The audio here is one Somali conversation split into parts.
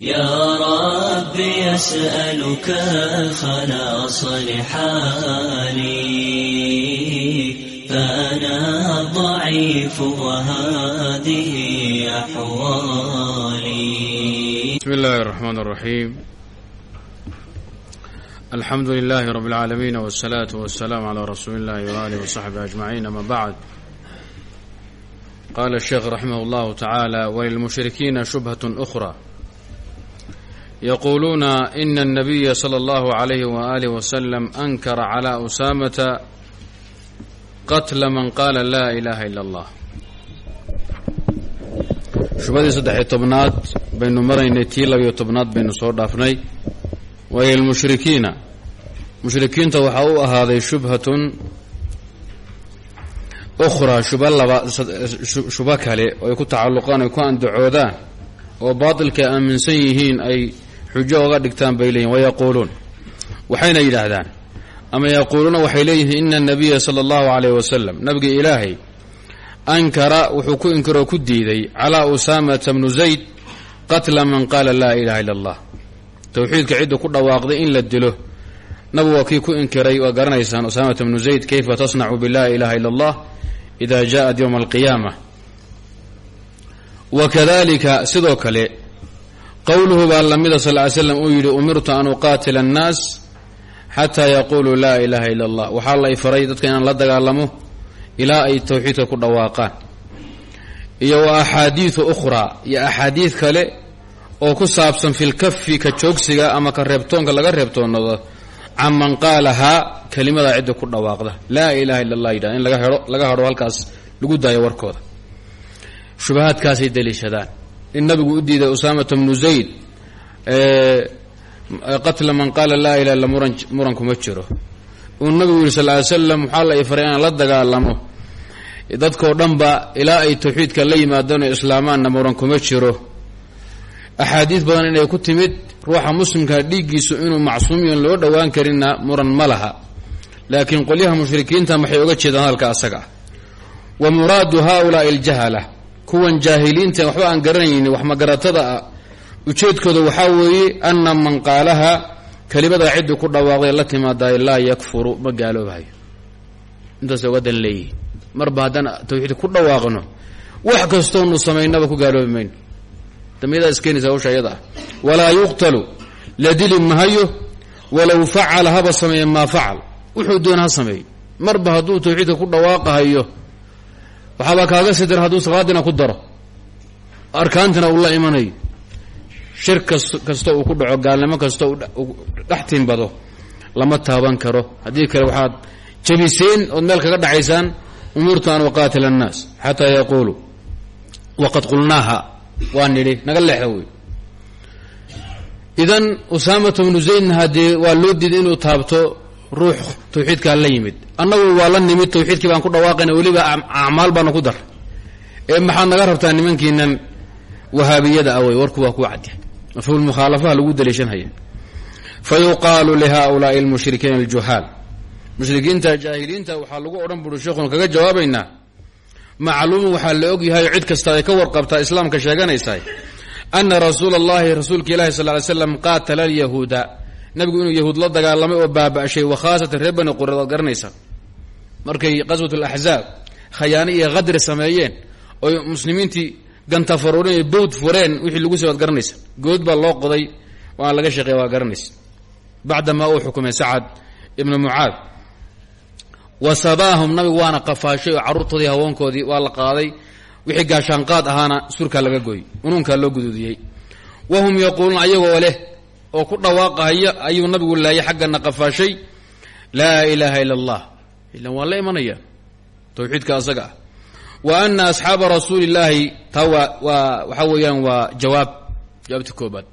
يا رب يسألك خلاص لحالي فأنا ضعيف وهذه أحوالي بسم الله الرحمن الرحيم الحمد لله رب العالمين والصلاة والسلام على رسول الله وآله وصحبه أجمعين أما بعد قال الشيخ رحمه الله تعالى وللمشركين شبهة أخرى يقولون إن النبي صلى الله عليه وآله وسلم أنكر على أسامة qatla man qaala laa ilaaha ila allah shubadii saddex-iyo tobnaad baynu maraynay tii labiyo tobnaad baynu soo dhaafnay waayo lmushrikiina mushrikiinta waxaa u ahaaday shubhatun ukhraa shuba laba shubo kale oo ay ku tacalluqaan ay ku andacoodaan oo baatilka ay aaminsan yihiin ay xujo oga dhigtaan bay leeyihiin wayaquuluun waxayna yidhaahdaan ama yaquuluuna waxay leeyihiin ina anabiya sala allahu calayh wasalam nabiga ilaahay ankara wuxuu ku inkiroo ku diiday calaa usaamata bnu zayd qatla man qaala laa ilaha illa allah. Towxiidka cidda ku dhawaaqday in la dilo nabigu waa kii ku inkiray waa garanaysaan usaamata bnu zayd kayfa tasnacu bilaa ilaha illa allah ida jaaءat yowma alqiyaama wa kadalika sidoo kale qowluhu baa lamida sal ly slam uu yidhi umirtu an uqaatila annaas xataa yaquuluu laa ilaaha ila allah waxaa la faray dadka inaan la dagaalamo ilaa ay towxiidka ku dhawaaqaan iyo wa axaadiidu ukhraa iyo axaadiid kale oo ku saabsan fi lkafi ka joogsiga ama ka reebtoonka laga reebtoonado can man qaalahaa kelimadaa cidda ku dhawaaqda laa ilaha illa allah yidhahda in laga heo laga hadho halkaas lagu daayo warkooda shubahaadkaasay daliishadaan in nabigu u diiday usaamata bnu zayd qatla man qaala laa ilaha illa muran muran kuma jiro. Uu nabigu yihi sal ly slam waxaa la ifaray inaan la dagaalamo. Dadkao dhanba ilaa ay tawxiidka la yimaadaan oo islaamaanna muran kuma jiro. Axaadiis badan inay ku timid ruuxa muslimka dhiiggiisu inuu macsuumiyan loo dhowaan karinna muran ma laha. Laakiin qolyaha mushrikiinta maxay oga jeedaan hadalka asaga? Wa muraadu haaulaai aljahala kuwan jaahiliinta waxba aan garanaynin wax magaratada ah. Ujeedkooda waxaa weeye ana man qaalaha kelimada ciddi ku dhawaaqday la timaadaay laa yakfuru ma gaaloobahayo intaas oga dan leeyihi marba haddaan tawxiid ku dhawaaqno wax kastoonu samaynaba ku gaaloobi mayno. Damyadaa iskeenaysa hawsha iyada ah walaa yuqtalu la dili mahayo walow facala haba sameeye maa facal. Wuxuu doon ha sameey marba hadduu tawxiidka ku dhawaaqahayo waxaaba kaaga sidira hadduu salaadina ku daro. Arkaantina uu la imanayo shir kas kasta uu ku dhaco gaalnimo kasta uu dhex timbado lama taaban karo. Haddii kale waxaad jabiseen ood meel kaga dhacaysaan umirtu an uqaatila annaas. Xataa yaquuluu waqad qulnaaha waa nidhi naga leexda wey idan usaamata bnu zaydna haddee waa loo diiday inuu taabto ruux tawxiidkaa la yimid. Annagu waa la nimid tawxiidkii baan ku dhawaaqayna weliba acmaal baana ku dar. Ee maxaad naga rabtaa nimankiinan wahaabiyada awey warku waa ku cadya mafhuum mukhaalafaha lagu daliishanhaya fa yuqaalu lihaulaai almushrikiina aljuhaal. Mushrikiinta jaahiliinta waxaa lagu odhan buri sheekhuna kaga jawaabaynaa. Macluumun waxaa la og yahay cid kasta ay ka warqabtaa islaamka sheeganaysahay ana rasuula allahi rasuulka ilahi sal ly slam qaatala alyahuuda nabigu inuu yahuud la dagaalamay oo baaba-shay wakhaasatan reer bani qurad waad garanaysaa markay qaswat alaxzaab khayaano iyo qadri sameeyeen oy muslimiintii gantafaruurin iyo bowd fureen wixii lagu sii waad garanaysa good baa loo qoday waan laga shaqeeya waa garanaysa. Bacdamaa uu xukumay sacad ibnu mucaad. Wa sabaahum nabigu waana qafaashay oo carruurtoodii haweenkoodii waa la qaaday. Wixii gaashaanqaad ahaana surkaa laga gooyey unuunkaa loo guduudiyey wahum yaquuluuna ayagoo leh oo ku dhawaaqahaya ayuu nabigu laayay xaggana qafaashay laa ilaaha ila allah ilan waa la imanaya tawxiidka asaga ah. Wa ana asxaaba rasuuli illaahi taa waa waa waxaa weeyaan waa jawaab jawaabta koobaad.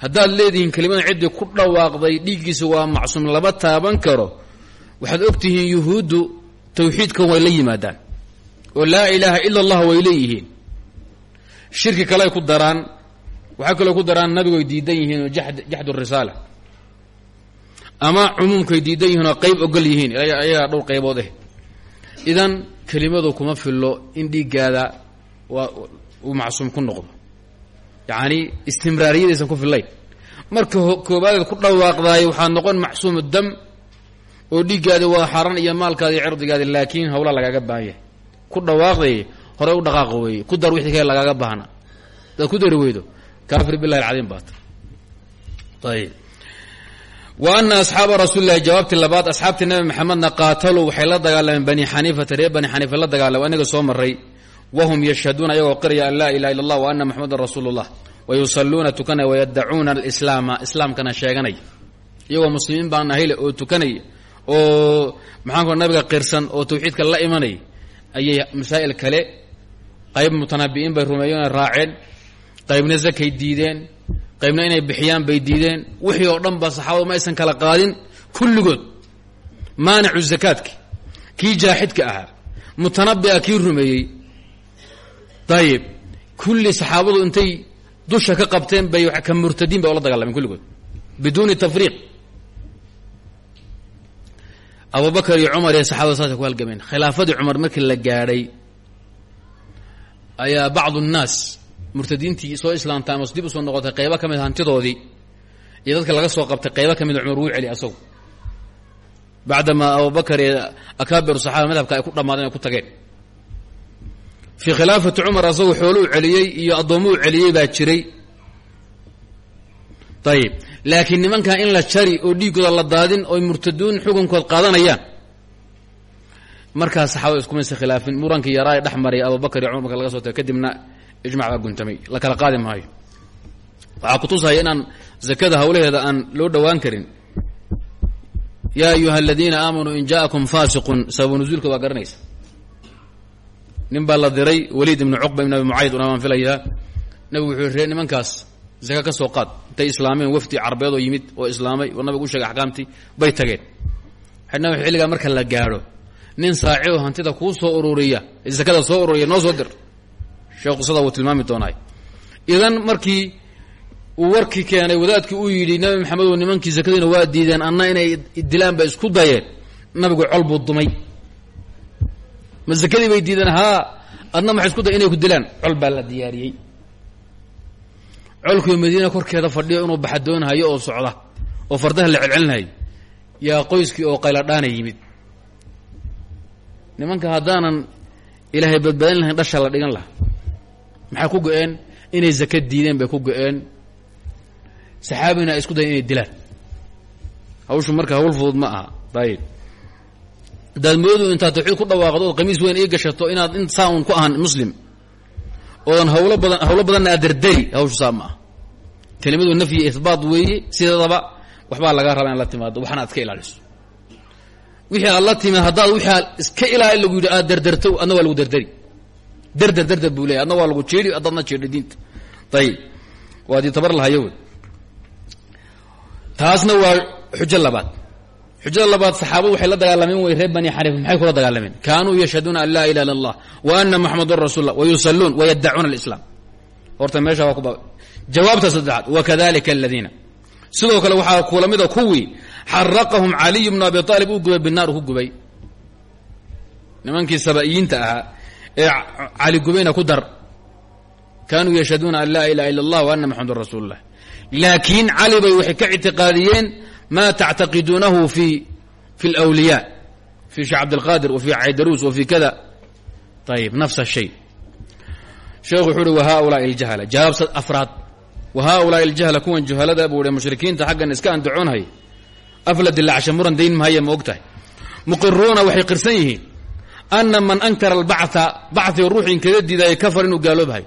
Haddaad leedihiin kelimada ciddii ku dhawaaqday dhiiggiisa waa macsuum lama taaban karo waxaad og tihiin yuhuuddu tawxiidkan way la yimaadaan oo laa ilaaha ila allah way leeyihiin. Shirki kaley ku daraan waxaa kaloo ku daraan nabigoy diidan yihiin oo jaxdu risaala. Ama cumuumkay diidan yihiin qayb ogol yihiin. Ayagaa dhowr qaybood eh. Idan kelimadu kuma fillo in dhiiggaada waa uu macsuum ku noqdo. Yacani istimraariyadaysan ku fillayn marka koobaadeed ku dhawaaqdaay waxaa noqon macsuumu dam oo dhiiggaadi waa xaran iyo maalkaadi iyo cirdigaadi laakiin hawla lagaaga baahan yahay. Ku dhawaaqday hore u dhaqaaqa weeye. Ku dar wixii kale lagaaga baahna. Hadaad ku dari weydo kaafir billahi alcadiim baata ayib wa ana asxaaba rasuulilahi jawaabtii labaad asxaabtii nabi maxamedna qaataluu waxay la dagaalameen bani xaniifata reer bani xaniifa la dagaalame anaga soo maray wahum yashhaduuna ayagoo qiraya an laa ilaha illa allah wa ana moxamedan rasuulu llah wa yusalluuna tukanaya wayaddacuuna alislaama islaamkana sheeganaya iyagoo muslimiin baan ahayle oo tukanaya oo maxaanku nabiga qirsan oo tawxiidka la imanaya ayay masaa'il kale qayb mutanaabi'iin bay rumeeyeen raaceen qaybna zakay diideen qaybna inay bixiyaan bay diideen. Wixii oo dhan ba saxaabadu ma aysan kala qaadin. Kulligood maanicu zakaadki kii jaaxidka ahaa mutanabi'a kii rumeeyey. Dayib kulli saxaabadu intay dusha ka qabteen bay ka murtadiin bay ola dagaalameen kulligood biduuni tafriiq. Abubakar iyo cumar iyo saxabada saasay ku halgameen. Khilaafadii cumar markii la gaadhay ayaa bacdu nnaas murtadiintii soo islaamtay ama dib u soo noqotay qaybo ka mid hantidoodii iyo dadka laga soo qabtay qaybo ka mida cumar wuu celi asagu. Bacdamaa abubakar iyo akaabiru saxaaba madhabka ay ku dhammaadeen ay ku tageen. Fii khilaafati cumar asagu xooluu celiyey iyo addoommuu celiyey baa jiray. Ayib laakiin nimankan in la jari oo dhiiggooda la daadin oy murtaduun xukunkood qaadanayaan markaas saxaabada iskumaysa khilaafin. Murankii yaraa dhex maray abubakar iyo cumar marka laga soo tago. Kadibna ijmac baa guntamay la kala qaadi maayo. Waxaa kutusaya inaan zakada hawlaheeda aan loo dhowaan karin. Yaa ayuha aladiina aamanuu in jaakum faasiqun sababu nuzuulka waa garanaysa. Nin baa la diray waliid ibnu cuqba ibn abi mucayd una baan filayaa. Nabigu wuxuu ree nimankaas zaka ka soo qaad. Intay islaameen wafdi carbeed oo yimid oo islaamay oo nabigu u sheegay axkaamtii bay tageen. Xidhna xilligaa marka la gaadho nin saaci oo hantida kuu soo ururiya zakada soo ururiya noo soo dir sheekhu sada wuu tilmaami doonaay idan markii uu warkii keenay wadaadkii uu yidhi nabi maxamed oo nimankii zakadiina waa diideen anna inay dilaan ba isku dayeen. Nabigu col buu dumay. Ma zakadii bay diideen haa adna maxay isku day inay ku dilaan? Col baa la diyaariyey. Colkii madiina korkeeda fadhiyo inuu baxadoonhayo oo socda oo fardaha la celcelinhayo yaa qoyskii oo qayladhaana yimid. Nimanka haddaanan ilaahay badbaadin lahayn dhasha la dhigan laha maxay ku go-een? Inay zaka diideen bay ku go-een. Saxaabina ay isku dayen inay dilaan. Hawshu marka hawl fudud ma aha. Dayib hadaad moodu intaad tawxiid ku dhawaaqdo ood weyn ii gashato inaad in saa un ku ahan muslim oodan hawlo badan hawlo badanna aad dardari hawshu saa ma ah kelimadu nafyi ihbaat weeye lagaa rabaa in la timaado waxna aad iska ilaaliso. Wixii aad la timid haddaad iska ilaali lagu yidhi aad dardarto adna waa lagu dardari derder derder buu leeyay adna waa lagu jeedhi addaadna jeedhi diinta. Waa dii tabar lahayo. Wey taasna waa xujo labaad. Xujada labaad saxaabadu waxay la dagaalameen way reer bani xaniifa maxay kula dagaalameen? Kaanuu yashhaduuna an laa ilaha illa allah wa ana moxamadun rasul lah wa yusalluun wa yaddacuuna alislaam. Horta meesha waa kuba jawaabta saddexaad wakadalika aladiina sidoo kale waxaa kula mida kuwii xaraqahum caliy bnu abi aalib uu gubay binaar ku gubay. Nimankii saba'iyiinta ahaa ee cali gubayna ku dar. Kaanuu yashhaduuna an laa ilaha illa allah wa anna maxamedun rasuululah laakiin cali bay waxay ka ictiqaadiyeen ma tactaqiduunahu fi fi alawliyaa fi sheekh cabdilqaadir wa fi caydaruus wa fi kada. Ayib nafsa shay. Sheekhu wuxuu uhi wa haaulaai aljahala. Jawaabsa afraad. Wa haaulaai aljahala kuwan juhalada buu ihi mushrikiinta xaggan iska andacoonhay afla dilaacsha muran dayn ma og tahay muqiruuna waxay qirsan yihiin ana man ankara albacta baciga ruuxii inkaga diidaaye kafar inuu gaaloobahay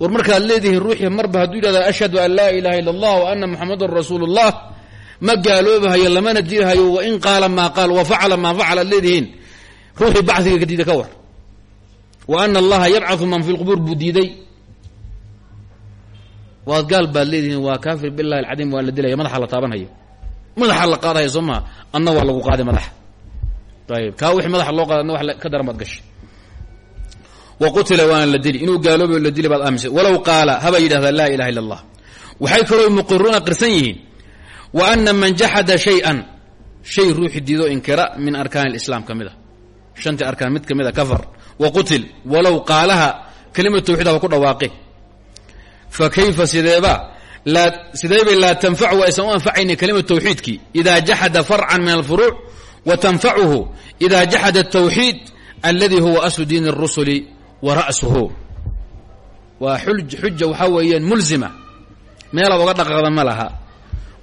war markaad leedihiin ruuxii marba hadduu yidhahda ashhadu an laa ilaaha illa allah wa ana muxamadan rasuulu ullah ma gaaloobahayo lamana diihayo wain qaala ma qaal wa facala maa facala ad leedihiin ruuxii baciga ka war wa ana allaha yabcau man fi lqubuur buu diiday waad gaal baad leedihiin waa kaafir billahi alcadiim waa la dilaya madaxa la taabanhayo madaxa la qaadahaya soo maha anna waa lagu qaaday madaxa ayib kaa wixii madaxa loo qaada adna wax ka daran baad gashay wa qutila waana la dili inuu gaaloobayo la dili baad aaminsan walow qaala haba yidhahdaa laa ilaha illa allah waxay kaloo muqiruuna qirsan yihiin wa ana man jaxada shay-an shay ruuxi diido inkira min arkaan alislaam ka mid a shantii arkaan mid ka mid a kafar wa qutil walow qaalaha kelima tawxiid haba ku dhawaaqe fa kayfa sideeba laa sideebay laa tanfacu aysan u anfacaynin kalimatu tawxiidkii ida jaxada farcan min alfuruuc wa tanfacuhu ida jaxada atawxiid aladi huwa aslu diin الrusuli wa ra'suhu waa xuja waxaa weeyaan mulzima meelaad oga dhaqaaqda ma laha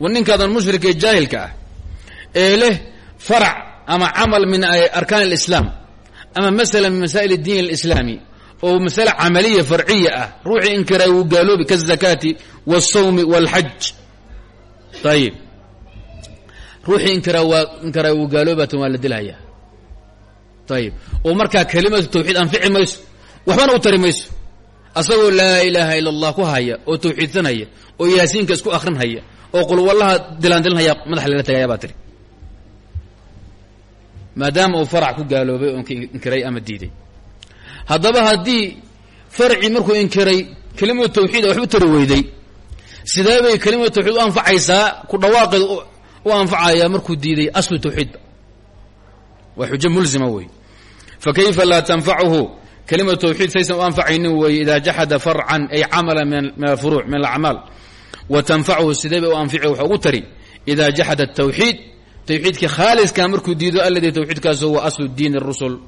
wa ninkaadan mushrikee jaahilka ah ee leh farac ama camal min arkaan اlislaam ama masala min masaa'il اdiin اlislaami oo masale camaliya farciya ah ruuxii inkiray wuu gaaloobi kaالzakaati wالsawmi wاlxaj ayib ruuxii inkiray wuu gaaloobatan waa la dilhayaa ayib oo markaa kelimatu tawxiid anfici mayso waxbana u tari mayso. Asagoo laa ilaaha ila allah ku haya oo tawxiidsanaya oo yaasiinka isku akrinhaya oo qulwallaha dilaandilinhaya madaxa lala tagaya baa tiri. Maadaama uu farac ku gaaloobay oo inkiray ama diiday. Haddaba haddii farcii markuu inkiray kelimatu tawxiid waxu tari weyday. Sidee bay kelimatu tawxiid u anfacaysaa ku dhawaaqeed u anfacaya markuu diiday aslu tawxiidba waa xujo mulzima wey fa kayfa laa tanfacuhu kelimatu tawxiid saysan u anfacaynin weeye idaa jaxada farcan ay camala min alfuruuc min alacmaal wa tanfacuhu sidee bay u anfici wax ugu tari idaa jaxada atawxiid tawxiidkii khaaliskaa markuu diido alladii tawxiidkaasu huwa aslu diin rusul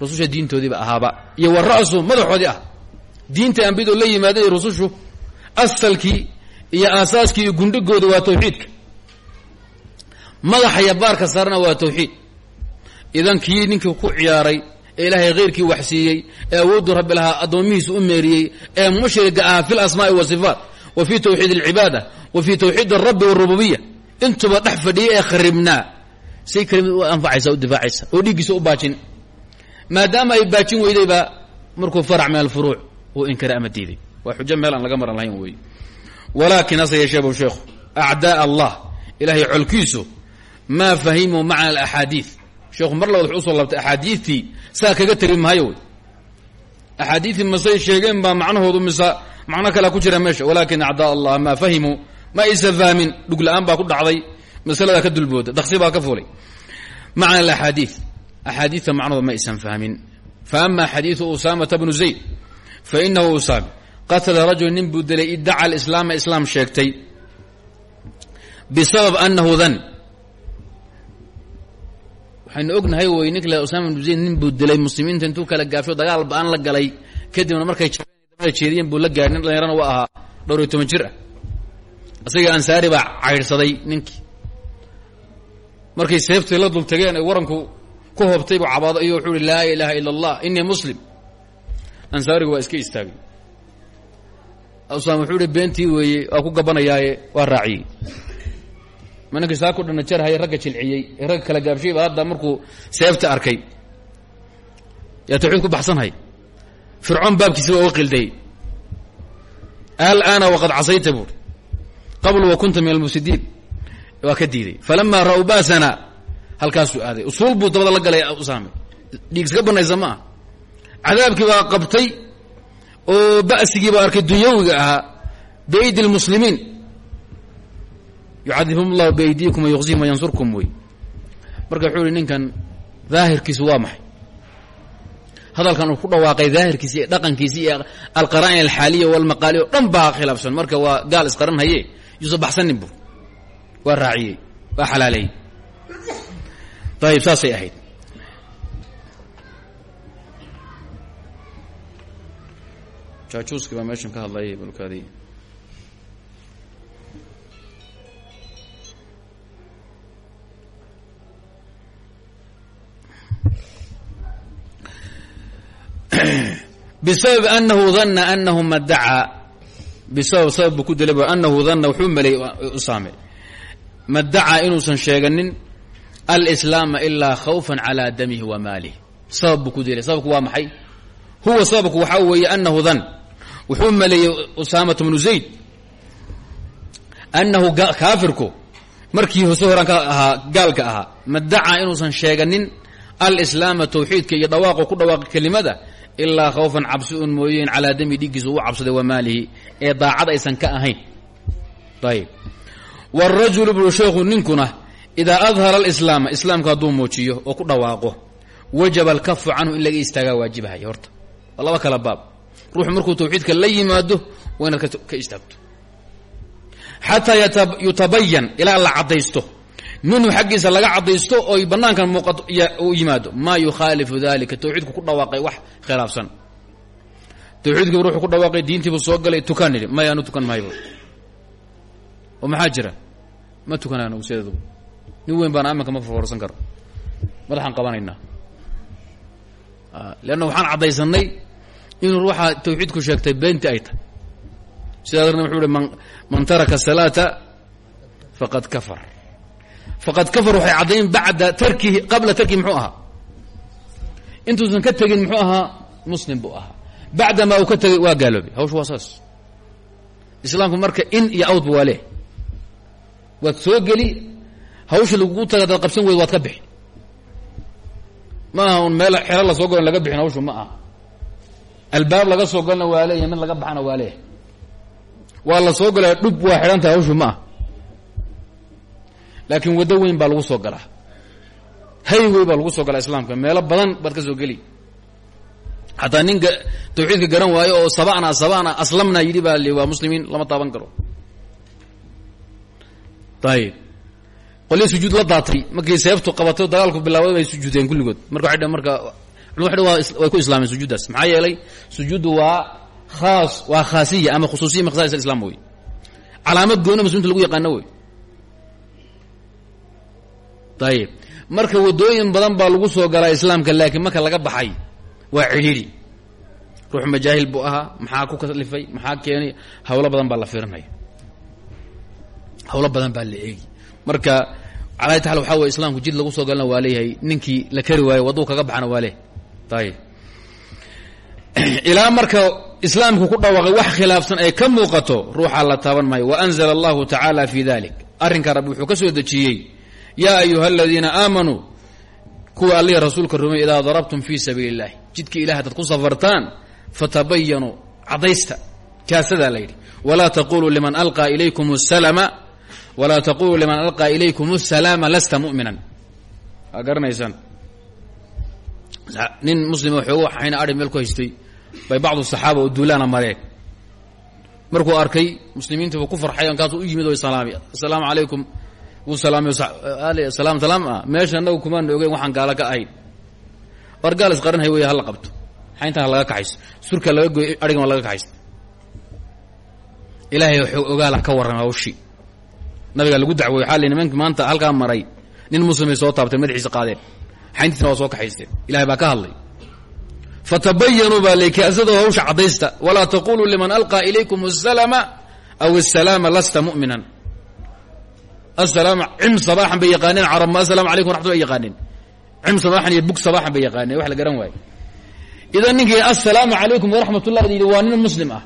rususha diintoodiiba ahaaba iyo wa ra'su madaxoodii la yimaadeen rusushu asalkii iyo aasaaskii iyo gundhigooda waa tawxiidka madaxa iyo baarka saarna waa tawxiid. Idan kii ninkii ku ciyaaray ee ilaahay khayrkii waxsiiyey ee awooddu rabbi lahaa addoomihiisa u meeriyey ee mushriga ah fi lasmaa'i wasifaat wa fi tawxiid alcibaada wa fi tawxiid alrabbi warububiya intuba dhex fadhiya ee kharibnaa say kelimad u anfacaysa u difaacaysa oo dhiiggiisa u baajin. Maadaama ay baajin weydayba markuu farac min alfuruuc uu inkiray ama diiday. Waa xujo meel aan laga maran lahayn weeye walaakin hase yeeshee bu sheekhu acdaa allah ilaahay colkiisu maa fahimuu macna alaxaadiid sheekhu mar labaad wuxuu u soo labtay axaadiidtii saa kaga tegi maayo wey. Axaadiidtii masay sheegeen baa macnahoodu mise macno kalea ku jira meesha. Walaakin acdaa allah maa fahimuu ma aysa fahmin dhugla-aan baa ku dhacday masaladaa ka dulbooda daksi baa ka fulay macna alaxaadiid axaadiidta macnahooda ma aysan fahmin fa ama xadiidu usaamata bnu zayd fa inahu usaame qatala rajul nin buu dilay waxaynu ognahay wey ninkle usaama bnu zayd nin buu dilay muslimiinta intuu kala gaasho dagaal ba'aan la galay. Kadibna markay dabada buu la gaaray nin dhalinyarana waa ahaa dhowr iyo toban jir ah. Isaga ansaari baa caydhsaday ninkii. Markay seeftii la dul tageen ay waranku ku hoobtay buu cabaado iyo wuxuu uhi laa ilaaha ila allah inii muslim. Ansaarigu waa iska istaagay. Usaama wuxuu ihi beentii weeye waa ku gabanayaaye waa raaciyey ma ninkii saa ku dhana jarhaya ragga jilciyey ee ragga kala gaabshayba hadda markuu seefta arkay. Yaa tawxiid ku baxsanhay fircoon baabkiisaba uga qildayey alaana waqad casayta buuri qabl wa kunta min almufsidiin. Waa ka diiday. Falamaa ra'w ba'sana. Halkaasuu aaday. Usuul buu dabada la galay usaame dhiig iska banaysa ma ah cadaabkii baa qabtay oo ba'sigii baa arkay dunyawiga ahaa biaydi lmuslimiin yucadibhum allahu biaydiikum wayuqzihim wayansurkum wey. Marka wuxuu ihi ninkan daahirkiisu waa maxay? Hadalkan uu ku dhawaaqay daahirkiisi iyo dhaqankiisi iyo alqaraa'in alxaaliya walmaqaali o dhan baa khilaafsan. Marka waa gaal isqaran haye yuusa baxsanin bu waa raaciyey waa xalaaleeyey ayib saasay ahayd. Jaajuuski baa ka hadlayay balkaadi bisabab anahu dana anahu madacaa bisabab sabab buu ku dilay anahu dana wuxuu maleeyey usaame madacaa inuusan sheeganin alslaama ilaa khawfan calaa damihi wa maalih sabab buu ku dilay sababku waa maxay? Huwa sababku waxaa weeye anahu dan wuxuu maleeyey usaamata bnu zayd. Annahu kaafirku markii hose horaan ka ahaa gaalka ahaa. Madacaa inuusan sheeganin alislaama tawxiidka iyo dhawaaqo ku dhawaaqi kelimada ilaa khawfan cabsi un mooyeen calaa dami dhiiggiisa uu cabsaday wa maalihi ee daacad aysan ka ahayn. Ayb wاrajulu buu sheekhu ninkuna idaa adhara alislaama islaamka hadduu muujiyo oo ku dhawaaqo wajaba alkafu canhu in laga istaagaa waajibahaya horta. Waa laba kala baab. Ruuxu markuu tawxiidka la yimaado waa inaad ka istaagto. Xataa yutabayan ilaa la caddaysto minhu xaggiisa laga caddaysto oy bannaankan muuqato u yimaado. Maa yukhaalifu dalika tawxiidku ku dhawaaqay wax khilaafsan. Tawxiidkiibu ruuxu ku dhawaaqay diintiibu soo galay tukaan nidhi maya tukan mahayba oo maxaa jira? Ma tukanaano sideedu nin weyn baana aminka ma farfarsan karo. Madaxaan qabanaynaa. Leanna waxaan caddaysanay inuu ruuxa tawxiidku sheegtay beenti ay tahay. Sidaa darna wuxuu uhi man man taraka salaata faqad kafar faqad kafar waxay caddayn bacda tarkihi qabla tarkihi muxuu ahaa intuusan ka tegin muxuu ahaa muslim buu ahaa bacdamaa uu ka tegay waa gaaloobay hawsha waa saas islaamku marka in iyo awdba waa leh waad soo geli hawsha lagugu taga adaad qabsan weyd waad ka bixi ma aha un meel xero la soo golan laga bixin hawshu ma aha albaab laga soo galna waa leeyahay mid laga baxana waa leeyahay waa la soo galaa dhub waa xidhan tahay hawshu ma ah laakiin waddo weyn baa lagu soo galaa. Haywey baa lagu soo galaa islaamka. Meelo badan baad ka soo geli. Xataa ninka tawxiidka garan waayo oo sabana sabana aslamna yidhi baa li waa muslimiin lama taaban karo. Ayib qolii sujuud la daatay. Markii seeftu qabatay dagaalku bilaabay bay sujuudeen kulligood. Marka waxay marka way way ku islaameen sujuuddaas. Maxaa yeelay sujuuddu waa khaas waa khaasiya ama khusuusiya min khasais calaamad gooni muslimta lagu yaqaano wey ayib marka waddooyin badan baa lagu soo galaa islaamka laakiin marka laga baxay waa cidhiidhi. Ruux majaahil buu ahaa maxaa ku kalifay maxaa keenay? Hawlo badan baa la fiirinaya. Hawlo badan baa la eegi. Marka calaa taal waxaa wey islaamku jid lagu soo galana waa ninkii la kari waayo wadduu kaga baxana waa leeyahay. Ilaa marka islaamku ku dhawaaqay wax khilaafsan ay ka muuqato ruuxaa la taaban maayo. Wa anzala allahu tacaala fi dalik arrinkaa rabbi wuxuu ka soo dejiyey yaa ayuha aladiina aamanuu kuwa allihi rasuulka rumey idaa darabtum fii sabiili اllahi jidka ilahi hadaad ku safartaan fatabayanuu cadaysta kaasadaa la yidhi walaa taquluu liman alqaa ilaykum salama walaa taquluu liman alqaa ilaykum الsalaama lasta mu'minan waa garanaysaan nin muslima xoogo xayna adhi meel ku haystay bay bacdu saxaaba oo duulaana mareen markuu arkay muslimiintiiba ku farxay kaasuu u yimid oo salaamay assalaamu calaykum wuu salaamay Eh, salaam salaam ah. meesha annagu kumaan ogeyn waxaan gaala ka ahayn. Or gaal isqaranhay wey hala qabto. Xayntan ha laga kaxayso surka laga gooy arigan laga kaxaysa ilaahay ogaala ah ka warran hawshii nabigaa lagu dacwoy waxaa lii nimanki maanta halkaa maray nin muslimay soo taabteen madaxiisa qaadeen. Xayntiisna waa soo kaxaysteen ilahay baa ka hadlay. Fatabayanuu baa lay hawsha caddaysta walaa taquluu liman alqa ilaykum asalama aw asalaama lasta mu'minan asalaam cim sabaaxan bay yaqaaneen. Carab ma asalamu alaykum waraxmat bay yaqaaneen. Cim sabaaxan iyo bug sabaaxan bay yaqaaneen. Wax la garan waayo idan ninkii assalaamu calaykum waraxmat ullah yidhi waa nin muslim ah.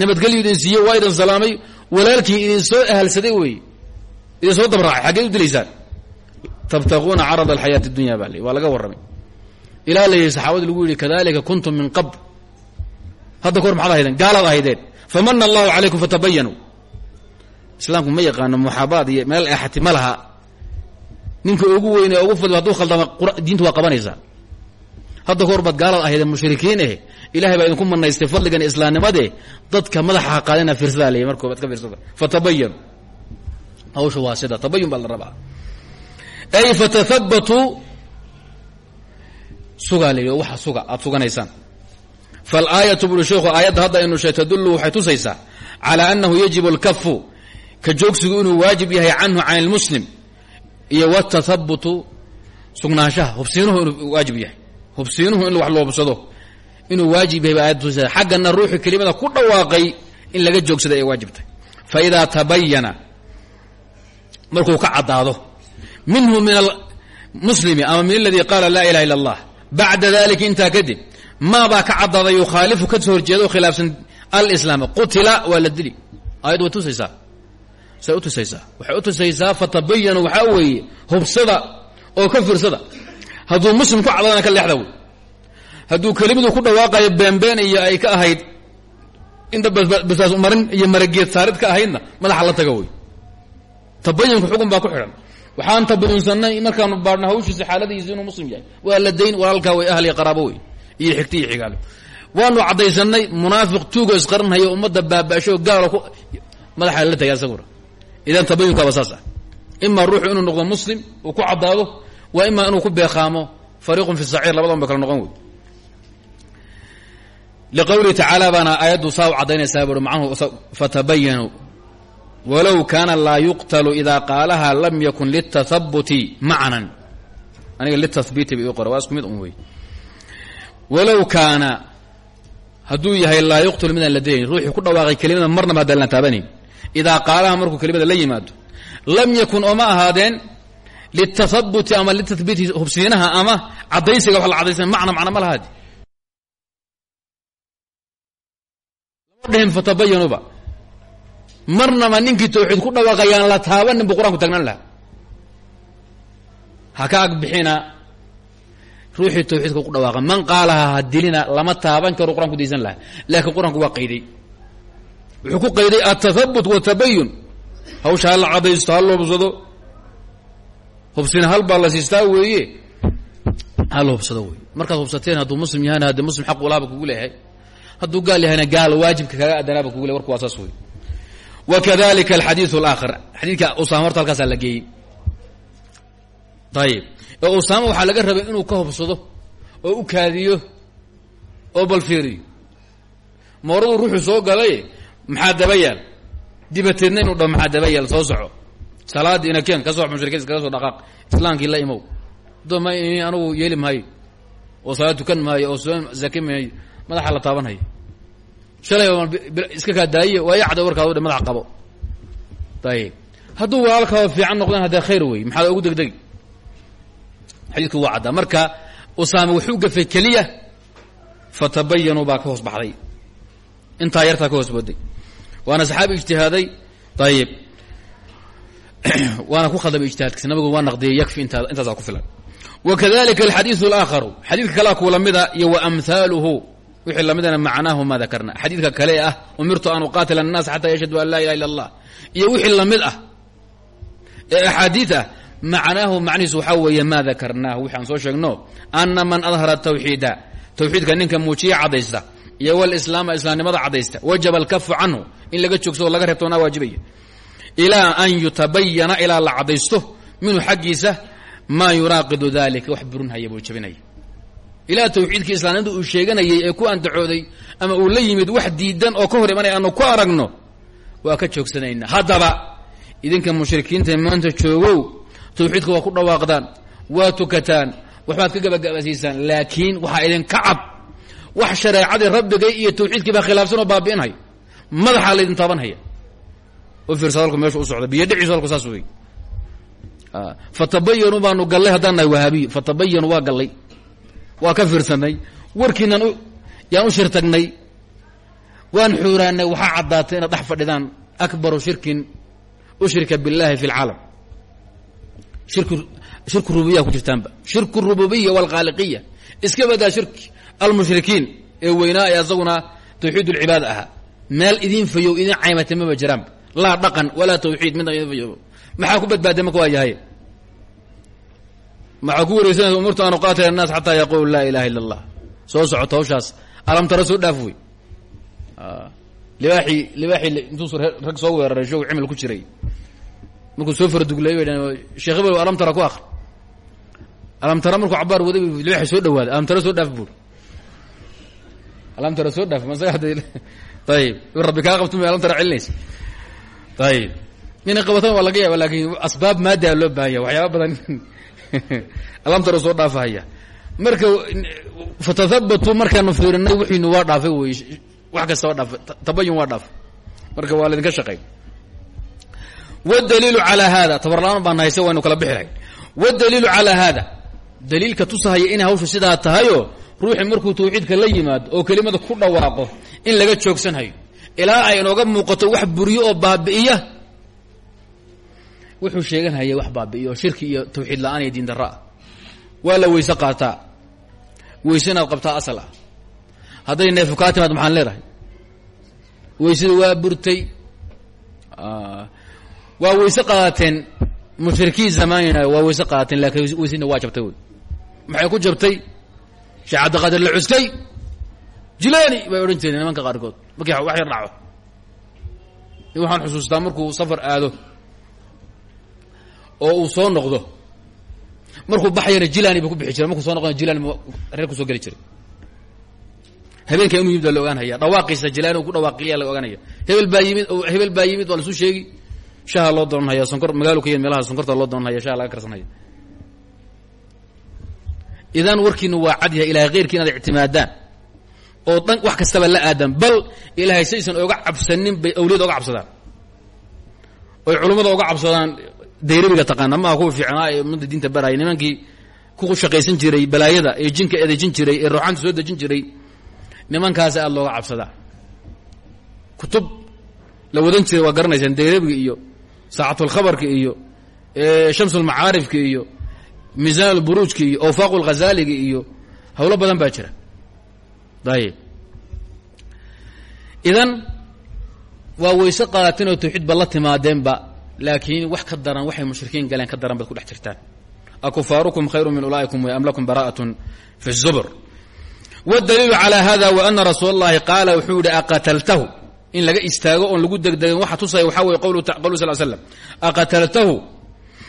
Nabadgelyu idin siiye waa idin salaamay. Walaalkii idin soo ahalsaday wey idin soo dabraacay. Xaggeed u dilaysaan. Tabtaquuna carad alxayaati dunya baa le waa laga warramay. Ilaa la yidhi saxaabada lagu yidhi kadalika kuntum min qabl. Hadda kahor maxaad ahaydeen? Gaalaad ahaydeen. Famana allahu calaykum fatabayanuu islaamku ma yaqaano muxaabaad iyo meel eexati ma laha. Ninka ugu weyn ee ugu fadli hadduu khaldama diintu waa qabanaysaa. Hadda kahor baad gaalaad ahaydeen mushrikiin eh ilahay baa idinku manaystay fadligan islaamnimade dadka madaxa ha qaadina fiirsadaa leeyahy marka baad ka fiirsada. Fatabayanu hawsha waa sida. Tabayun ay fatahabatuu sugaa waxa suga aada suganaysaan. Faalaayatu buri sheekhu aayadda hadda aynu sheeg tadullu waxay tusaysaa calaa annahu yajibu alkafu ka joogsigu inuu waajib yahay canhu can ilmuslim iyo watahabutu sugnaanshaha hubsiinuhu inuu waajib yahay. Hubsiinuhu in wax loobsado inuu waajib yahay ba ayadda tusaysa xaggana ruuxu kelimada ku dhawaaqay in laga joogsada ay waajib tahay. Fa idaa tabayana markuu ka caddaado minhu min almuslimi ama min aladii qaala laa ilaha illa allah bacda dalika intaa kadib maabaa ka caddaaday yukhaalifu ka soo horjeeda o khilaafsan alislaam. Qutila waa la say u tusaysaa. Waxay u tusaysaa weeye hubsada oo ka fiirsada. Hadduu muslim ku cadadana ka leexda wey. Hadduu ku dhawaaqayo beenbeen iyo ay ka ahayd inta basaas marin iyo marageed saarid ka ahaydna madaxa la taga wey. Tabayunka xugun baa ku xidhan waxaan tabayunsanay markaanu baadhna hawshiisa xaaladiisa inuu muslim yahay. Waa la way qaraabo wey. Iyo xigta iyo waanu caddaysanay munaafiq tuugo isqaranhayo ummadda baaba'sho gaalo ku madaxa la tagay asaguna idan tabayunkaaba saas ah. Imaa ruuxu inuu noqdo muslim uu ku caddaado waa imaa inuu ku beeqaamo fariiqun fi saciir labadan bay kala noqon wey liqawlihi tacaala baana aayaddu saa u caddaynaysaa buui macnuhu fatabayanuu walow kaana laa yuqtalu idaa qaalaha lam yakun litahabuti macnan. Aniga litahbiiti ba ii qora mid un wey. Walow kaana yahay laa yuqtalu midaan la dilayn ku dhawaaqay kelimada marnaba haddaan la taabanayn idaa qaalaha markuu kelimada la yimaado lam yakun oo ma ahaadeen litahabuti ama litahbiiti hubsiinaha ama caddaysiga wax la macna macna ma lahaadi lama dhihin fatabayanuuba marnaba ninkii ku dhawaaqayaan la taabanin buu qur'aanku tagnaan lahaa ha ka agbixina ruuxii tawxiidka ku dhawaaqa man qaalaha ha dilina lama taaban karo qur'anku daysan lahaa laakiin qur'aanku waa qayday wuxuu ku qayday atahabut watabayun hawsha ha la cadaysto ha la hubsado. Hubsina hal baa la weeye? Ha la hubsado wey markaad hubsateen hadduu muslim yahana haddii muslim xaq ulaaba kugu leeyahay hadduu gaal yahayna gaal waajibka kaga adanaaba kugu ley warku waa saas wey wakadalika alxadiidu alaakhar. Xadiidka usaama horta la geeyey. Ayib oo usaama waxaa laga rabay inuu ka hubsado oo u kaadiyo oo balfiiriyo mooradu ruuxu soo galay maxaa daba yaal dibateedna inuu dhaho maxaa daba yaal soo soco. Salaadii ina keen ka soo mushrikiin iskaga soo dhaqaaq. Islaamkii la imow. Dooma anugu yeeli maayo oo salaad tukan maayo oo soon zake maayo madaxa la taabanhayo shalay iska kaa daayiye waa yacda warkaad udhe madaxa qabo. Ayib hadduu walaalkaaba fiican noqdaan haddee khayr wey maxaad ugu degdegi xadiidku waa marka usaame wuxuu gafay keliya fatabayanuu baa ka hoos baxday. Intaa yartaa waana saxaabi ijtihaaday. Ayib waana ku khaldamay ijtihaadkiisa. Nabigu waa naqdiyay yakfi intaa intaasaa ku filan. Wakadalika alxadiidu alaakharu xadiidka kalea kuwa lamida iyo wa amhaaluhu wixii lamidana macnaahu ma dakarna xadiidka kale ah umirtu an uqaatila annaas xataa yashhadu an laa ilaha illa allah iyo wixii la mid ah ee axaadiid ah macnaahu macnihiisu waxaa weeye maa dakarnaahu wixi aan soo sheegno ana man adhara tawxiida. Tawxiidka ninka muujiya caddaysta iyo walislaama islaamnimada caddaysta wajaba alkafu canhu in laga joogsado laga reebto naa waajibaya. Ilaa an yutabayana ilaa la caddaysto minhu xaggiisa maa yuraaqidu dalika wax burinhaya buu jabinaya. Ilaa tawxiidkii islaamnimada uu sheeganayay ee ku andacooday ama uu la yimid wax diidan oo ka hor imanaya aanu ku aragno waa ka joogsanayna haddaba idinka mushrikiinta maanta joogow tawxiidka waa ku dhawaaqdaan waa tukataan waxbaad ka gabagabasiisaan laakiin waxaa idinka cad wax shareecadii rabbigay iyo tawxiidkii baa khilaafsan oo baabi'inhaya madaxaa laydin taabanhaya u fiirsa halku meesha u socda biyo dhiciisu halku saas wey fatabayanu baanu gallay haddaan nahay wahaabiyo fatabayanu waa gallay waa ka fiirsanay warkiinan u yaan u shir tagnay waan xuuraanay waxaa caddaatay inaad dhex fadhidaan akbaru shirkin ushrika biاllahi fi اlcaalam shirku shirku rububiya ku jirtaanba shirku rububiya wاlkhaaliqiya iska badaa shirki almushrikiin ee weynaa ee asaguna tawxiid ulcibaad ahaa. Meel idin fayow idin caymata maba jiraanba laa dhaqan walaa tawxiid midna idin fayo maxaa ku badbaaday marka waa yahay? Maxaa ku wareysanaysa umurtu an uqaatila annaas xataa yaquulu laa ilaha illa allah soo socoto hawshaas. Alamtara soo dhaaf wey ah, libaaxii libaaxii intuu rag soo weeraray shoog cimil ku jiray. Markuu soo faradugleey bay sheekh ibel alamtara ku akri alamtara markuu cabaar waday libaaxi soo dhawaaday alamtara soo dhaaf buuri alam tara soo dhaaf ayib rabbi kaa qabto may alam tara celinaysa ayib inay qabatan waa laga yaaba laakin asbaab maadaa loo baahan yaha waxyaaba badan. Alam tara soo dhaafahaya. Marka fatathabatu markaanu fiirinay wixiinu waa dhaafay wey wax kasta waa dhaafay tabayun waa dhaafay marka waa laydinka shaqey wdaliilu calaa hada tabarlaan baan hayse waynu kala bixi lahay wdaliilu calaa hada daliilka tusahaya inay hawshu sidaa tahayoo ruuxii markuu tawxiidka la yimaado oo kelimada ku dhawaaqo in laga joogsanhayo ilaa ay inooga muuqato wax buriyo oo baabi'iya wuxuu sheeganhaya wax baabi'iyo shirki iyo tawxiid la'aan iyo diin darra ah waa la weyse qaataa. Weyse inaad qabtaa asal ah. Hadday neefu kaa timaad maxaan leedahay? Weysada waa burtay. Waa weyse qaadateen mushrikiin zamaanina waa weyse qaadateen laakiin weysadina waa jabtay. Wey maxay ku jabtay sheekh cabdiqaadir la cuskay jilaani bay odhan jireen nimanka qaarkood. Markii wax yar dhaco waxaan xusuustaa markuu safar aado oo uu soo noqdo. Markuu baxayana jilani buu ku bixi jiray. Markuu soo noqdana jilani reer ku soo geli jiray. Habeenka inuu yimid baa la ogaanhaya dhawaaqiisa jilani ku dhawaaqiya la ogaanaya. Hebel baa yimid hebel baa yimid waa lasu sheegi shaha loo doonanhaya sonkor magaalo ka yimid meelaha sonkorta loo doonanhaya shaha laga karsanhaya idan warkiina waa cad yahay ilahay keyrkii inaad ictimaadaan. Oo dhan wax kastaba la aadan bal ilaahay saysan oga cabsanin bay awliyada oga cabsadaan. Oy culummada oga cabsadaan dayrabiga taqaana maaha kuwa fiicnaa ee ummadda diinta baraya nimankii ku shaqaysan jiray balaayada ee jinka edejin jiray ee ruuxaanta soo dejin jiray nimankaasi aada looga cabsadaa kutub la wadan jiray waa garanaysaan dayrabiga iyo saacatulkhabarka iyo shamsulmacaarifka iyo miisaan alburuujka iyo awfaaq lghazaliga iyo hawlo badan baa jira ayib idan waa weyse qaateen oo tawxiid ba la timaadeenba laakiin wax ka daran waxay mushrikiin galeen ka daran baad ku dhex jirtaan akufaarukum khayru min ulaa'ikum way am lakum bara'atun fi zubur wاdaliilu calى hada w ana rasuul اllahi qaala wuxuu yihi aqataltahu in laga istaago oon lagu degdegin waxa tusaya waxaa weye qowlu sal slam aqataltahu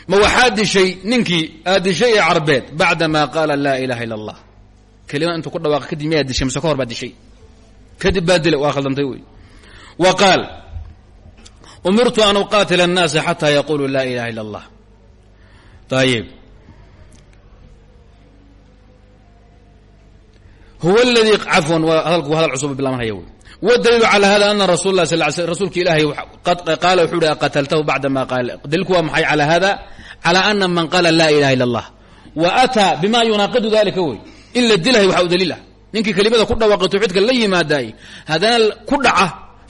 ma waxaad dishay ninkii aad dishay ee carbeed bacda ma qaala laa ilaha ila اllah kelima intuu ku dhawaaqo kadib miyaad dishay mise ka hor baad dishay kadib baa dila waa khaldantay wey wa qaal umirtu an uqaatila الnaasa xataa yaquluu laa ilaha ila اllah ayib huwa اladii cafwan waa hadalku hadal cusub bilaabanhaya wey wdaliilu calى hada ana rasul lah sal sl rasuulka ilaahay qaala wuxuu hi qataltahu bacda ma qaal daliilku waa maxay calى hada calى ana man qaala laa ilaha ila اllah wa ataa bima yunaaqidu dalika wey in la dilahay waxa u daliil ah ninkii kelimada ku dhawaaqay tawxiidka la yimaadaay haddana ku dhaca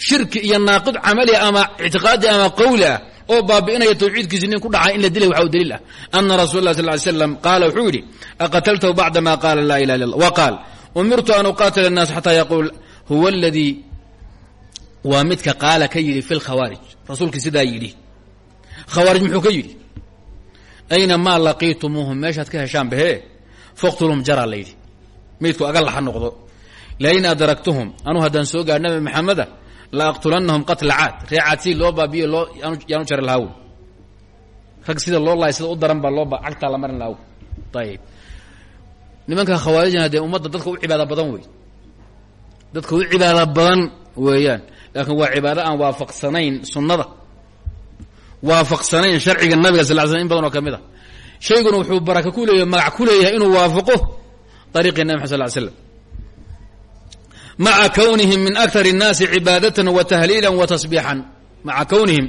shirki iyo naaqid camali ama ictiqaadi ama qowli ah oo baabi'inaya tawxiidkiisi nin ku dhaca in la dilay waxa u daliil ah ana rasul lah sal ly slam qaala wuxuu yidhi aqataltahu bacda ma qaala laa ilaha illa allah wa qaal umirtu an uqaatila الnaas xataa yaquul huwa اladii waa midka qaala ka yidhi fi lkhawaarij rasuulkii sidaa yidhi. Khawaarij muxuu ka yidhi? Ayna maa laqiitumuuhum meeshaad ka heshaan bahe? Faqtulhum jaraa la yidhi. Maydku aga laxa noqdo. Lain adragtuhum anuu haddaan soo gaadh nabi maxameda la aqtulannahum qatla caad. Ree caad si loo baabiyo loo yaanu jari lahaa wy rag sida loo laay sida u daran baa loo cagtaa la marin lahaa ayib nimanka khawaarijna dee ummadda dadka u cibaada badan wey dadka u cibaada badan weeyaan laakiin waa cibaado aan waafaqsanayn sunnada waafaqsanayn sharciga nabiga sal l sl in badan oo ka mid a shayguna wuxuu baraka ku leeyahy magac ku leeyahay inuu waafaqo ariiqi nabi mxad sl l slam maca kawnihim min aktar الnaasi cibaadatan wa tahliila wa tasbiixan maca kawnihim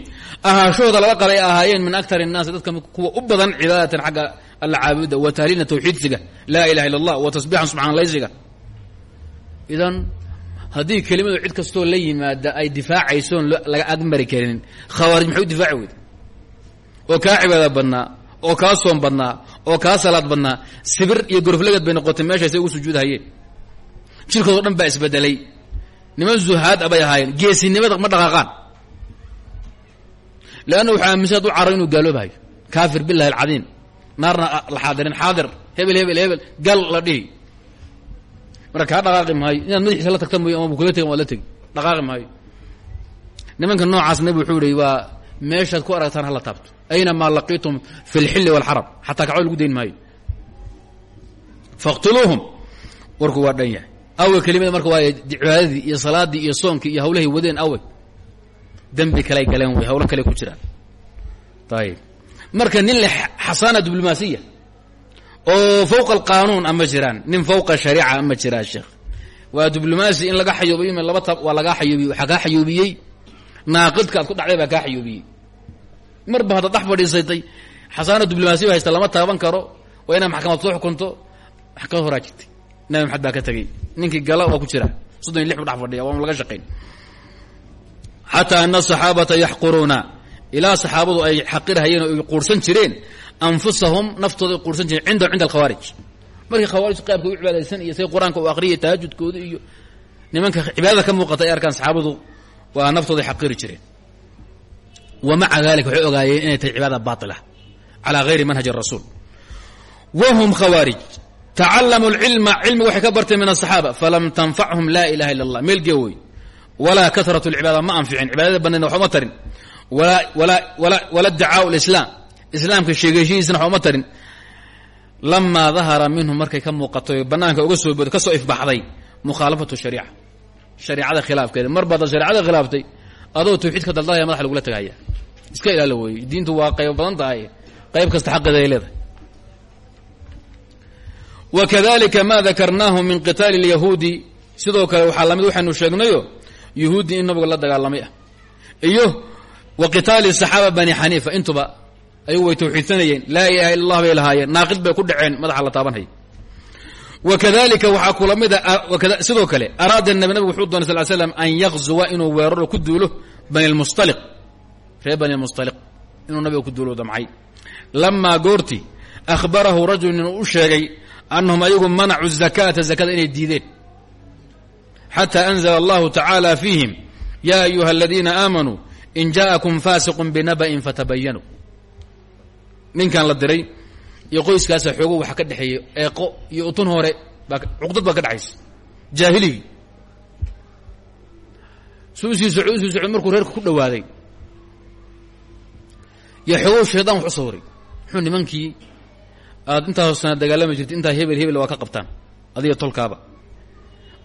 ahaashahooda laga qalay ahaayeen min aktar الnaasi dadka kuwa u badan cibaadatan xagga alla caabuda wa tahliilna tawxiidsiga laa ilaha illa اllah wa tasbixan subxaanalaysiga idan haddii kelimadu cid kastoo la yimaada ay difaacaysoon laga agmari karin khawaarij maxay u difaaci oo kaa cibaada badnaa oo kaa soom badnaa oo kaa salaad badnaa sibir iyo goroflagad bay noqotay meeshay say ugu sujuudhayeen jirkoodo dhan baa isbedelay. Niman zuhaad a bay ahaayeen geesinimada ma dhaqaaqaan. Leanna wuxuu aaminsan u caro inuu gaaloobahayo kaafir billahi alcadiim. Naarna la xaadirin xaadir hebel hebel hebel gal la dhihi marka kaa dhaqaaqi maayo inaad madaxiisa la tagta mooy ama kula tegin waad la tegi dhaqaaqi maayo nimanka noocaas nabi wuxuu yihi waa meeshaad ku aragtaan hala taabto. Ayna maa laqiitum fi اlxilli wاlxaram xataa kacba lagu dayn maayo faqtuluuhum. Warku waa dhan yahay. Kelimada marka waa cibaadadii iyo salaadii iyo soonkii iyo hawlahay wadeen awe dembi kaley galeen wey hawlo kale ku jiraan. Ayib marka nin le xasaana diblomaasiya oo fawqa alqaanuun ama jiraan. Nin fawqa shariica ama jiraa sheekh waa diblomaasi in laga xayuubiyo m laba tab waa lagaa xayuubiyey waxaa kaa xayuubiyey. Naaqidka ku dhacday baa kaa xayuubiyey. Marba haddaad dhex fadhiisatay xasaana diblomaasiya haysta lama taaban karo waa inaad maxkamad soo xukunto maxkamad horaa jirtay nabi maxamed baa ka tegey ninkii gala waa ku jira. Soddon lix bu dhex laga shaqayn xataa ana asaxaabata yaxquruuna ilaa saxaabadu ay xaqirhayeen oo ay quursan jireen anfusahum naftooda quursan jireen cindahum cinda alkhawaarij. Markii khawaarijtu qaabka u cibaadaysan iyo say qur'aanka u aqriyay tahajudkooda iyo nimanka cibaadada ka muuqata ay arkaan saxaabadu waa naftooday xaqiri jireen. Wa maca dalika waxay ogaayeen inay tahay cibaada baatila calaa gayri manhaji rasuul wa hum khawaarij. Tacalamuu lcilma cilmiga waxay ka barteen min asaxaaba falam tanfachum laa ilaha illa allah. Meelgee wey walaa karat lcibaada ma anficin. Cibaadada banayna waxuma tarin. Wala dacaau lislaam islaamka sheegeeshihiisna waxuma tarin. Lamaa dahara minhum markay ka muuqatay banaanka uga soo booday ka soo ifbaxday mukhaalafatu shariica. Shariicada khilaafkeeda. Mar baad shareicada khilaaftay adoo tawxiidka daldalaya madaxa lagula tagahaya iska ilaala weeye diintu waa qayb badan tahay. Qayb kasta xaqeeda ay leedahay. Wa ma dakarnaahu min qitaali اlyahuudi sidoo kale waxaa la mid waxaynu sheegnayo yahuuddii in nabiga la dagaalamay ah. Iyo wa qitaali saxaaba bani xaniifa intuba ayagu way tawxiidsanayeen. Laa ilaha illa bay lahaayeen. Naaqid bay ku dhaceen. Madaxa la taabanhaya wa kadalika waxaa kula mida sidoo kale araada nabi nabigu wuxuu doonay sal l slam an yakzuwa inuu weeraro ku duulo bani lmustaliq reer bani lmustaliq inuu nabiga ku duulo damcay. Lamaa goorti ahbarahu rajul inuu u sheegay annahum ayagu manacu zakata zakada inay diideen. Xata anzla allahu tacaala fiihim ya ayuha aladiina aamanuu in ja'akum faasiqun binaba'in fatabayanuu ninkan la diray iyo qoyskaasa xoogo waxa ka dhexeeyey eeqo iyo utun hore baa cuqdad baa ka dhexaysa jaahiligii su u sii soco u sii soco markuu reerka ku dhawaaday yo xoogow shaydaan wax u sawiray muxuu nimankii aad intaasoo sana dagaalami jirtay intaa hebel hebel waa ka qabtaan adiga tolkaaba.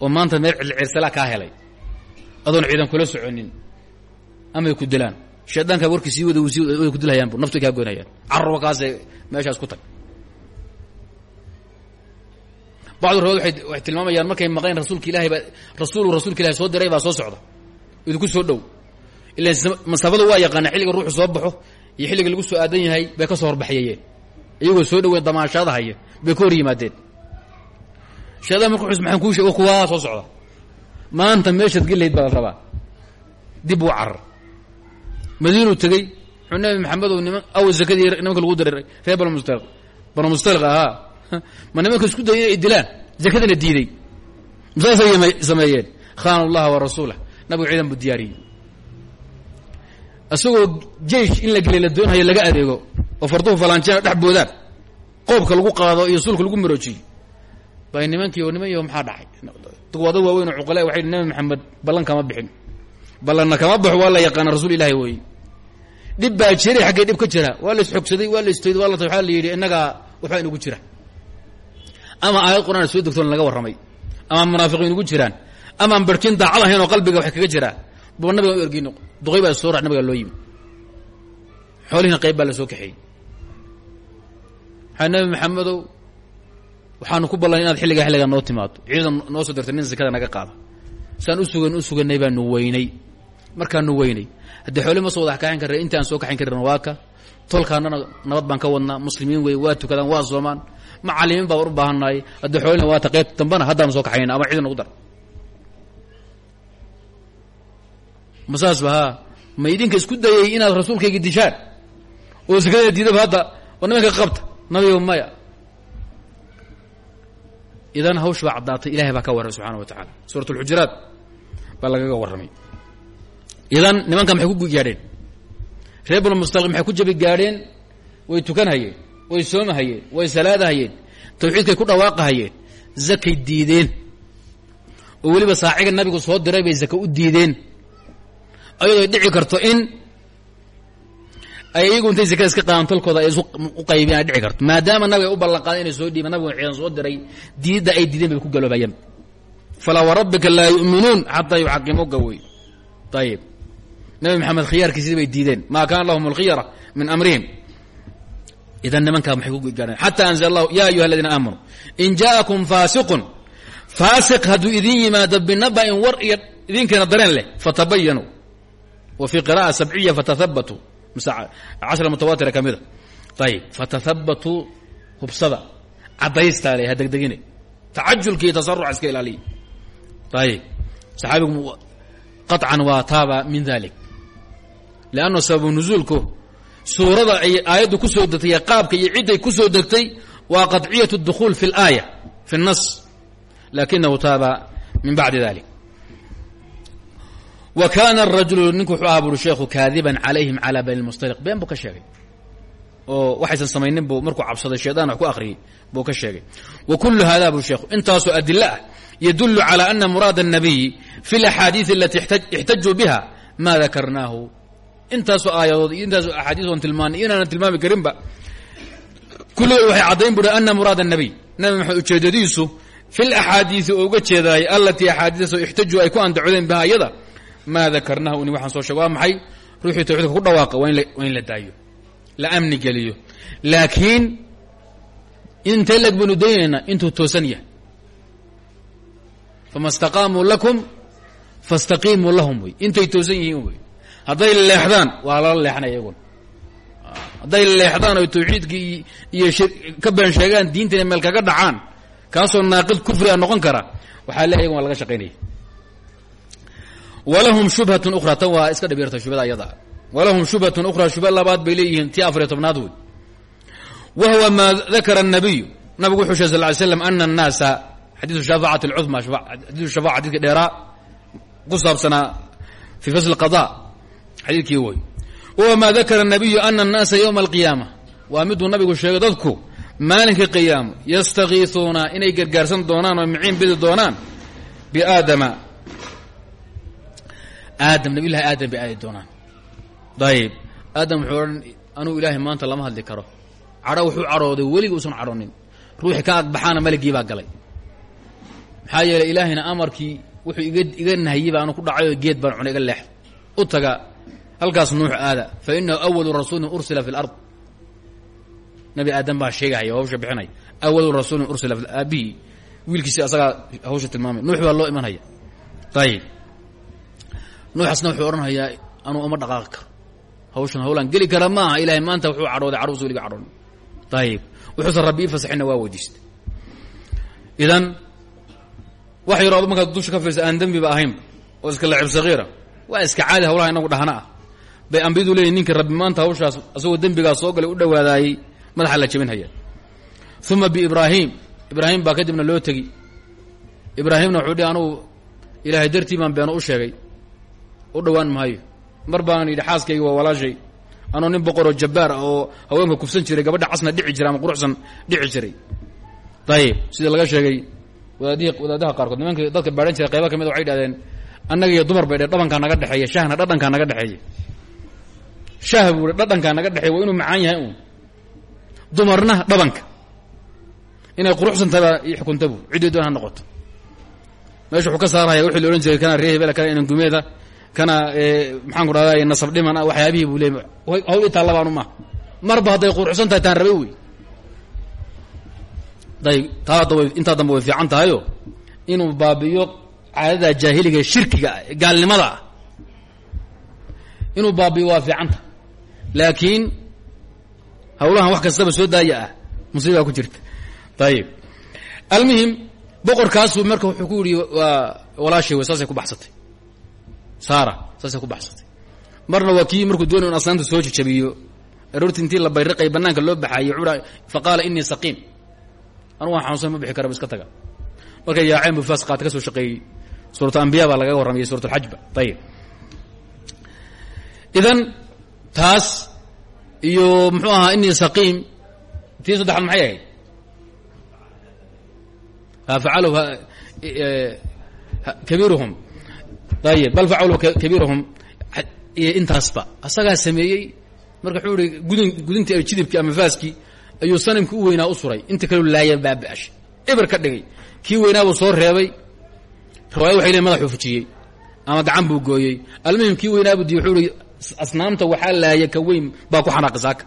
Oo maanta meel cilcirsalaa kaa helay adoon ciidan kula soconin amay ku dilaan shaydaankaa warkii sii wada way ku dilhayaanbu naftu kaa goynayaan. Carruba kaasee meeshaas ku tag. Bacdu rawaad waay waxay tilmaamayaan markay maqleen rasuulka ilahay baa rasuulu rasuulka ilahi soo diray baa soo socda. Idinku soo dhow. Ilan masaafada waa yaqaana xilliga ruuxu soo baxo iyo xilliga lagu soo aadan yahay bay ka soo horbaxyayeen iyagoo soo dhaweyn damaashaada haya bay ka yimaadeen shaydaan marku xus maxaan kuu sheeg kuwaa soo socda. Maanta meeshaad gelayd baa rabaa. Dib uu carar madiinuu tegey. Wuxuu nabi maxamedow niman aw zakadii nimanka lagu diray reer banu mustaliq banu mustaliq ahaa. Ma nimanka isku dayay inay dilaan? Zakadana diiday masaasay sameeyeen. Khaana allaha wa rasuulah nabigu ciidan buu diyaariyey. Isagoo jeish in la gelay la doonhayo laga adeego oo farduhu falanjeen dhex boodaan qoobka lagu qaado iyo sulka lagu maroojiyo bay nimankii oo niman yaho maxaa dhacay? Wada waaweyn oo cuqala waxay nabi maxamed ballan bixin ballanna kama baxo waa la yaqaana rasuul ilahi weeye dhib baa jiray xaggee dhib ka jira. Waa la isxogsaday waa la istoyday waa la waxaa la yidhi jira. Ama aayad qur'aan soo degtoon laga warramay. Ama munaafiqiin inugu jiraan. Amaan barkin daacad ahayn oo qalbiga wax kaga jiraa bua nabiga u ergin duqay soo rac nabiga loo yimi xoolihina qayb la soo kaxeeyey. Waxaa nabi waxaanu ku ballan inaad xilligaa xilligaa noo timaado ciidan noo soo dirtay nin sakada naga qaada. Saan u sugan u suganay baanu weynay markaanu weynay. Haddii xooli ma soo wada kaxayn karra inta aan soo kaxayn karin waa ka tolkaanana nabad baan ka wadnaa muslimiin wey waa tukadaan waa soomaan macalimiin baan u baahannahay haddii xoolina waa ta qayb dambana haddaanu soo kaxayna ama ciidan ugu dar. Ma saas ba haa? Ma idinka isku dayay inaad rasuulkayga dishaan? Oo sakada diidaba hadda oo nimanka qabta nabiga maya. Idan hawsh baa caddaatay ilahay baa ka warramay subxana wa tacaala. Suurat alxujuraat baa lagaga warramay idan nimanka maxay ku gaadheen? Reer banu mustaqim maxay ku jabi gaadheen? Way tukanhayeen way soomahayeen way salaadahayeen tawxiidkay ku dhawaaqahayeen zakay diideen. Oo weliba saaciga nabigu soo diray bay zaka u diideen. Ayadoo dhici karto in ay iyagu intay zakada iska qaadaan tolkooda ay u qaybiyaan ay dhici karto. Maadaama nabiga u ballan qaaday inay soo dhiibaan nabigu ciidan soo diray diidda ay diideen bay ku galoobayaan falaa warabbika laa yu'minuun xataa yuxaqimuuka wey ayib nabi maxamed khiyaarkiisii bay diideen. Maa kaana lahum alkhiyara min amrihim. Idan nimankaa maxay ku gaadheen xataa anzla allahu ya ayuha aladiina aamanuu in ja'akum faasiqun faasiq hadduu idin yimaado binaba'in war iyo idinkeena dareen leh fatabayanuu wa fii qira'a sabciya fatahabatuu mise cashra mutawaatira ka mida. Ayib fatahabatuu hubsada. Caddaystaa ha degdegine. Tacajulka iyo tasaruca iska ilaaliya ayib saxaabigu qaطcan waa taaba min dalik leanna sababu nuzuulku suurada ay aayaddu ku soo degtay qaabka iyo cidday ku soo degtay waa qaطciyat اdukhuul fi اlaaya fi الnas lakinahu taaba min bacdi dalik wa kana arajulu ninku wuxuu ahaa buri sheekhu kaadiban calayhim calaa bani lmustaliq been buu ka sheegay oo waxaysan samaynin buu markuu cabsaday shaydaan wax ku akhriyey buu ka sheegay wa kullu hada bu sheekhu intaasoo adilo ah yadulu calى ana muraada الnabiyi fi اlaxaadiiث alati ixtajuu biha ma dakarnaahu intaasoo aayadood iyo intaasoo axaadiisoon tilmaanay inaanan tilmaami karinba kulligood waxay caddayn bui ana muraad الnabiy nabi maxamed ujeedadiisu fi laxaadiisi oo uga jeedaayay allatii axaadiidaasoo ixtajuu ay ku andacodeen biha ayada maa dakarnaha uni waxaan soo sheeg waa maxay? Ruuxii tawxiidka ku dhawaaqa waa in la daayo la amni geliyo. Laakiin intee lag baynu daynaynaa intuu toosan yahay. Fama lakum fastaqiimuu lahum intay toosan yihiin hadday leexdaan waa lala leexanaya iyaguna hadday leexdaan oy tawxiidkii iyo ka been sheegaan diintiina meel kaga dhacaan kaasoo naaqid kufri a noqon kara waxaa leeyagan waa laga shaqaynaya walahum shubhatun ukhra tan iska dhibiirta shubada ayada. Walahum shubhatun ukhraa shuba labaad bay leeyihiin tii afariyo tobnaad wey wa huwa maa dakara nabigu wuxuu sheegay sal ly slam ana annaasa xadiidu shafaacati alcudma xadiidu shafaaca xadidkii dheeraa ku saabsanaa fii fasli qada xadiidkii wey wama dakara nabiyu ana annaasa ywma alqiyaama. Waa miduu nabigu sheegay dadku maalinka qiyaamo yastakiisuuna inay gargaarsan doonaan oo miciin bidi doonaan biaadama aadam nabiyulahi aadam bay aadi doonaan. Dayib. Aadam wuxuu odhan anuu ilaahay maanta lama hadli karo. Cadho wuxuu cadhooday weliga uusan cadhonin ruuxii ka agbaxaana maligii baa galay. Maxaa yeeley ilaahayna amarkii wuxuu iga iga nahiyey baa ku dhacay oo geed baan cunay iga leex. U taga halkaas nuux aada. Fa inahu awalu rasuulin ursila fi lard nabi aadam baa sheegahaya oo hawsha bixinaya. Awalu rasuulin ursila aabihii wiilkiisi asagaa hawsha tilmaamay. Nuux baa loo imanhaya ayib nuuxasna wuxuu odhanhayaa anuu uma dhaqaaqi karo. Hawshan hawlaan geli kara ma aha maanta wuxuu cadhooday carruus weliga cadhoon ayib wuxuusan rabbi ii fasaxina waa idan wax yaro ad markaad dusha ka fiirsa aan dembiba ahaynba iska lacib sagiira. Waa iska caadi hawlaha inagu dhahna ah bay ambiyadu leeyihiin ninka rabbi maanta hawshaas asagoo dembigaas soo galay u dhawaadaayey madaxa la jabinhaya uma biibraahim ibraahim. Baa kadibna loo tegi. Ibraahimna wuxuu dhihi anugu ilaahay dartii baan beeno u sheegay. U dhowaan maayo. Mar baan yidhi xaaskayga waa walaashay. Anoo nin boqoroo jabbaar ah oo haweenka kufsan jiray gabadha casna dhici jiray ama quruxsan dhici jiray. Ayib sida laga sheegay wadaadihii wadaadaha qaarkood nimanka dadka baadhan jiray qayba ka mid waxay dhahdeen annaga iyo dumar bay dhe dhabankaa naga dhexeeya shahna dhadhankaa naga dhexeeya shah buu dhadhankaa naga dhexeeya waa inuu macaan yahay uun. Dumarna dhabanka inay quruxsantaba iyo xukunta bu ciddii doon noqoto. Meesha wuxuu ka saaraya wuxuu la odhan kana ree hebela kana inan gumeeda kana maxaan ku dhahda nasab dhiman waxyaabihii buu leey hawl i taallabaanu maaha marba hadday quruxsan tahay taan rabe wey. Day taa hadda way intaa dambe way fiican tahayo inuu baabi'iyo caadada jaahiliga shirkiga gaalnimada. Ah inuu baabi'iyo waa fiicanta laakiin hawlahan wax kastaba soo daaya ah. Musiibaa ku jirta. Ayib almuhim boqorkaasuu marka wuxuu ku yidhi waa walaashay saasay ku baxsatay. Saara saasay ku baxsatay. Marna waa markuu doonay in asnaamta soo jajabiyo aroorti intii la bayriqay banaanka loo baxaayey wuxuu fa qaala inii saqiim. Anu ma bixi kara ba iska taga. Marka yaaceen buu faas ka soo shaqeeyey. Suuratu ambiya baa lagaga warramayay suurat alxajba. Ayib idan taas iyo muxuu ahaa inii saqiim. Tii saddexaad maxay ahayd? Facalu kabiiruhum. Ayib bal facalu kabiiruhum. Intaasba asagaa sameeyey marka wuxuu ihi gudin gudintii jidibkii ama faaskii ayuu sanamkii u weynaa u suray. Inta kaleu laaya baaba-ashay eber ka dhigay. Kii weynaabuu soo reebay. Riwaaya waxay leeyn madaxuu fujiyey. Ama gacan buu gooyey. Almuhim kii weynaabu di wuxuu asnaamta waxaa laaya ka weyn baa ku xanaaqi saaka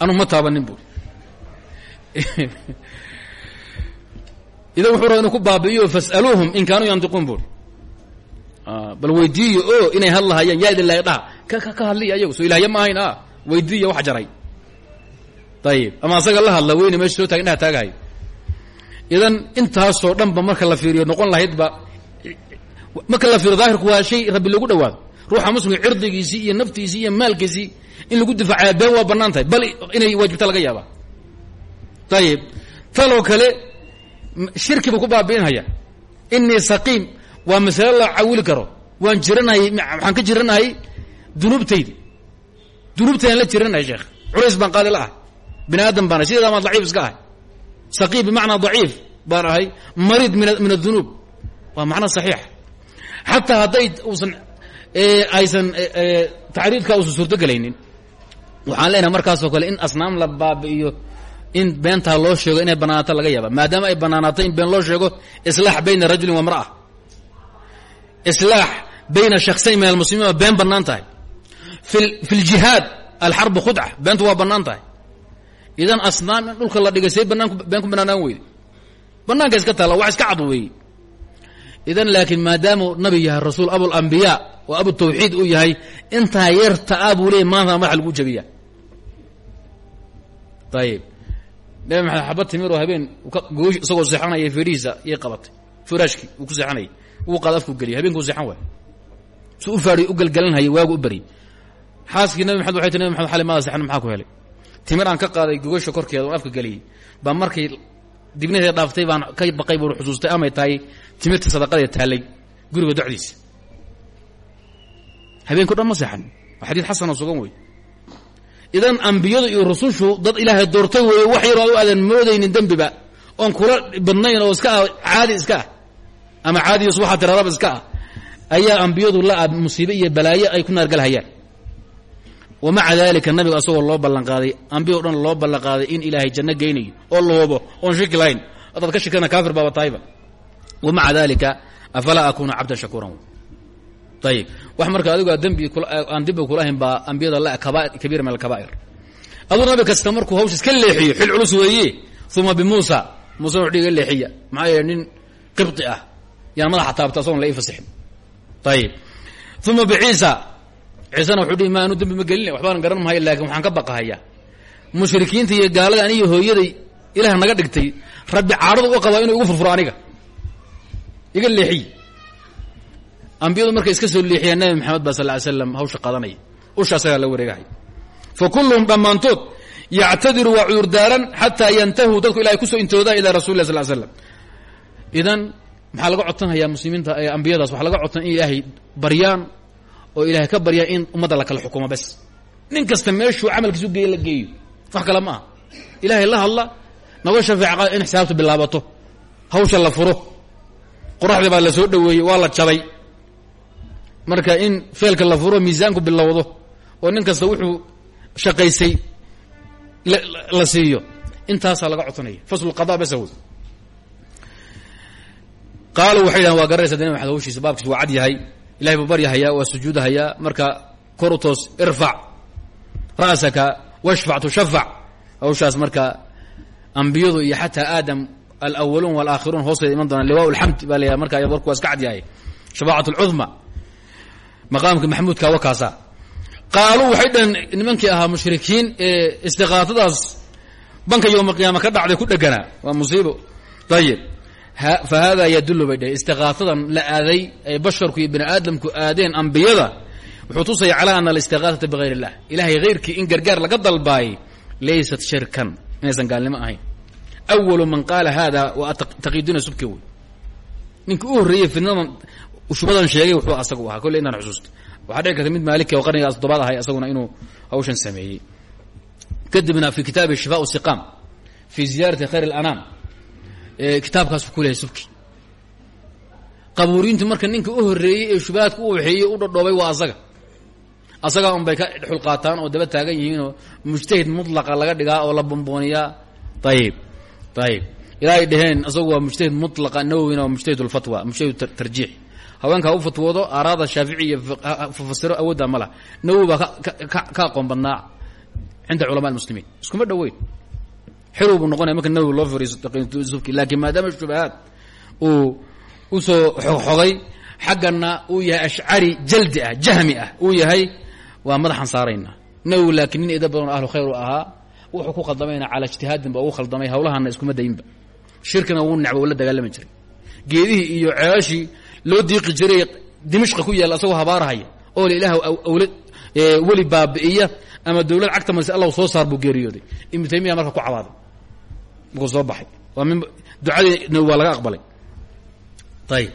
anugu ma taabanin buuri idan wuxuu ku baabi'iyo fas'aluuhum in kaanuu yantiquun buuri bal weydiiyo o inay hadlahayaan yaa idin laaya dhaha ka ka hadliya ayagu soo ilahya ma ahayn a weydiiya wax jaray. Ayib ama asaga la hadla weyne meesha soo taga indhaha taagahayo idan intaasoo dhan ba marka la fiiriyo noqon lahaydba marka la fiiriyo daahirku waa shay rabbi lagu dhawaado ruuxa muslimka cirdigiisii iyo naftiisii iyo maalkiisii in lagu difaacaya been waa bannaan tahay bal inay waajibta laga yaaba ayib taloo kale shirki ku baabi'inhaya inii saqiim waa masale la cawili karo. Waan jiranahay waxaan ka jiranahay dunuubtaydi. Dunuubtaydan la jiranahay sheekh. Culays baan qaadi la aadam baan ahay sideedaa maan daciif iska ahay. Saqiib bimacnaa daciif min min adunuub waa macno saxiix. Xataa hadday aysan tacriidkaa uusan suurto gelaynin waxaan leenahay markaasoo kale in asnaam la baabi'iyo in beentaa loo sheego inay banaanaato laga yaaba maadaama ay banaanaato in been loo sheego islaax bayna rajulin wa mra'a islaax bayna shaksayn min almuslimiin waa been bannaan tahay. Fi ljihaad alxarbu khudca beentu waa bannaan tahay. Idan asnaam in dhulka la dhigay say banaan been ku banaanaan weyde iska taalla wax iska cad idan laakiin maadaamuu nabi yahay rasuul abulambiyaa oo abu tawxiid uu yahay intaa yarta a buu maanta madaxa lagu jabiya ayib nabi maxamed xabad timir habeen goosh isagoo seexanaya feedhihiisa iyay qabatay. Furaashkii uu ku seexanayay. Wuu qaad afku geliyay. Habeenkuu seexan waay. Su u u galgalanhayay waagu u baryay nabi maxamed waxay ti nabi xali maada seexan maxaa ku helay? Timir aan ka qaaday gogasha korkeeda oon afka geliyey baa markay dibnaheeda dhaaftay baan ka baqay buu xusuustay amay tahay timirta sadaqadee taallay guriga docdiisa. Habeenko dhan ma seexan. Waa xadiid xasanoo sugan wey idan ambiyadu iyo rusushu dad ilaahay doortay weeye wax yaroo u aadan moodaynin dembiba oon kula badnayn oo iska ah caadi iska ah ama caadiyos waxaa tiradaba iska ah ayaa ambiyadu la ah musiibe iyo balaayo ay ku naargalhayaan wa maca nabiga asagoo loo ballan qaaday ambiya o dhan loo ballan qaaday in ilaahay janno geynayo oo la hubo oon shaki lahayn. Haddaad ka shakana kaafir baaba tahayba wa maca dalika afalaa akuuna cabdan shakuuran ayib wax marka adigu dembi aan dembi kulahayn baa ambiyada la kabiir min alkabaa'ir aduu nabi kasta markuu hawsha iska leexiyo xil culus weeye uma bimuusa muuse wuxuu iga leexiya maxaa yeele nin qibti ah yaan madaxa taabta asagoon la ii fasixin ayib uma biciisa ciisena wuxuu dhihi ma anu dembi ma gelina waxbaan garan mahayo laakin waxaan ka baqahayaa mushrikiinta iyo gaalada aniyo hooyaday ilaah naga dhigtay rabbi caaradu u qabaa inuu aniga iga leexiy. Ambiyadu markay iska soo leexiyaan nabi maxamed ba sal ly slam hawsha qadanaya usha asagaa la wareegahay fa kulluhum dhammaantood yactadiru waa cudurdaaran xataa yantahuu dadku ilahay ku soo intoodaan ila rasul lah sal slam idan maxaa laga codsanhayaa muslimiinta ambiyadaas waxaa laga codsan in ilaahay baryaan oo ilahay ka baryaan in ummadda la kala xukumo bes. Nin kasta meeshuu camalkiisu geeye la geeyo wax kale ma aha. Ilaahay la hadla nolosha fiica in xisaabtu bilaabato hawsha la furo qoraxdii baa la soo dhoweeyey waa la jabay marka in feelka la furo miisaanku bilowdo oo nin kasta wuxuu shaqaysay la siiyo. Intaasaa laga codsanaya. Faslu qada besa wey qaaluu waxay waa garanaysa de nabi maxamed hawshiisa baabkiis waa cad yahay. Ilahay buu baryahayaa waa sujuudahayaa marka kor u toos irfac. Ra'saka washfac tushafac marka ambiyadu iyo xataa aadam alawaluun walaakhiruun hoosteeda iman doonaan. Liwaa lxamd baa la marka warku waa iska cad yahay shafaacat lcudma maqaamka maxamuudka wakaasa qaaluu waxay dhaheen nimankii ahaa mushrikiin ee istiqaatadaas banka yowma qiyaama ka dhacday ku dheganaa waa musiibo. Ayib fa hada yadullu bay dhaheen istiqaatadan la aaday ay basharku iyo bini aadamku aadeen ambiyada wuxuu tusaya calaa ana alistiqaatata bigayr illah. Ilahay hayrkii in gargaar laga dalbaayay laysat shirkan. Inaysan gaalnimo ahayn awalu man qaala hada waa taqiiduna subki wey ninka u horreeyey fidnadan shubadan sheegay wuxuu asagu ahaa kolle intaan xusuusta waxaa dhici karta mid maaliki oo qarnigaas toddobaad ahay asaguna inuu hawshan sameeyey kadibna fi kitaabi shifaa siqaam fi ziyaarati khayr alanaam kitaabkaasu ku lehay subki qabuuriintu marka ninka u horreeyey ee shubahaadka u waxeeyey u dhadhoobay waa asaga asagaa un bay ka dhexul qaataan oo daba taagan yihiinoo mujtahid mutlaqa laga dhigaa oo la bombooniyaa ayib ayib ilaa ay dhaheen asagu waa mujtahid mutlaqa nawowina waa mujtahid lfatwa mujtahid tarjiix haweenkaa u fatwoodo aaraada shaafici iyo fasiro awoodda ma laha nawowi baa ka aqoon badnaa cinda culamaa muslimiin iskuma dhoweyn xerow buu noqonaya marka nawowi loo firiisubki laakiin maadaama shubahaad uu u soo xogxogay xaggana uu yahay ashcari jaldi ah jahmi ah uu yahay waa madaxan saarayna nawowi laakiin ida badan ahlu khayr u ahaa wuxuu ku khaldamayna calaa ijtihaadin ba ugu khaldamay hawlahana iskuma dayinba shirkina wuu necba la dagaalami jiray. Geedihii iyo ceelashii loo diiqi jiray dimishqa ku yaalla asagoo habaarahaya oo la ilaah weli baabi'iya ama dawlad cagta mase allahu soo saar buu geeriyooday. Ibnu marka ku cabaaday. Markuu soo baxay. Waa min ducadiina waa laga aqbalay. Ayib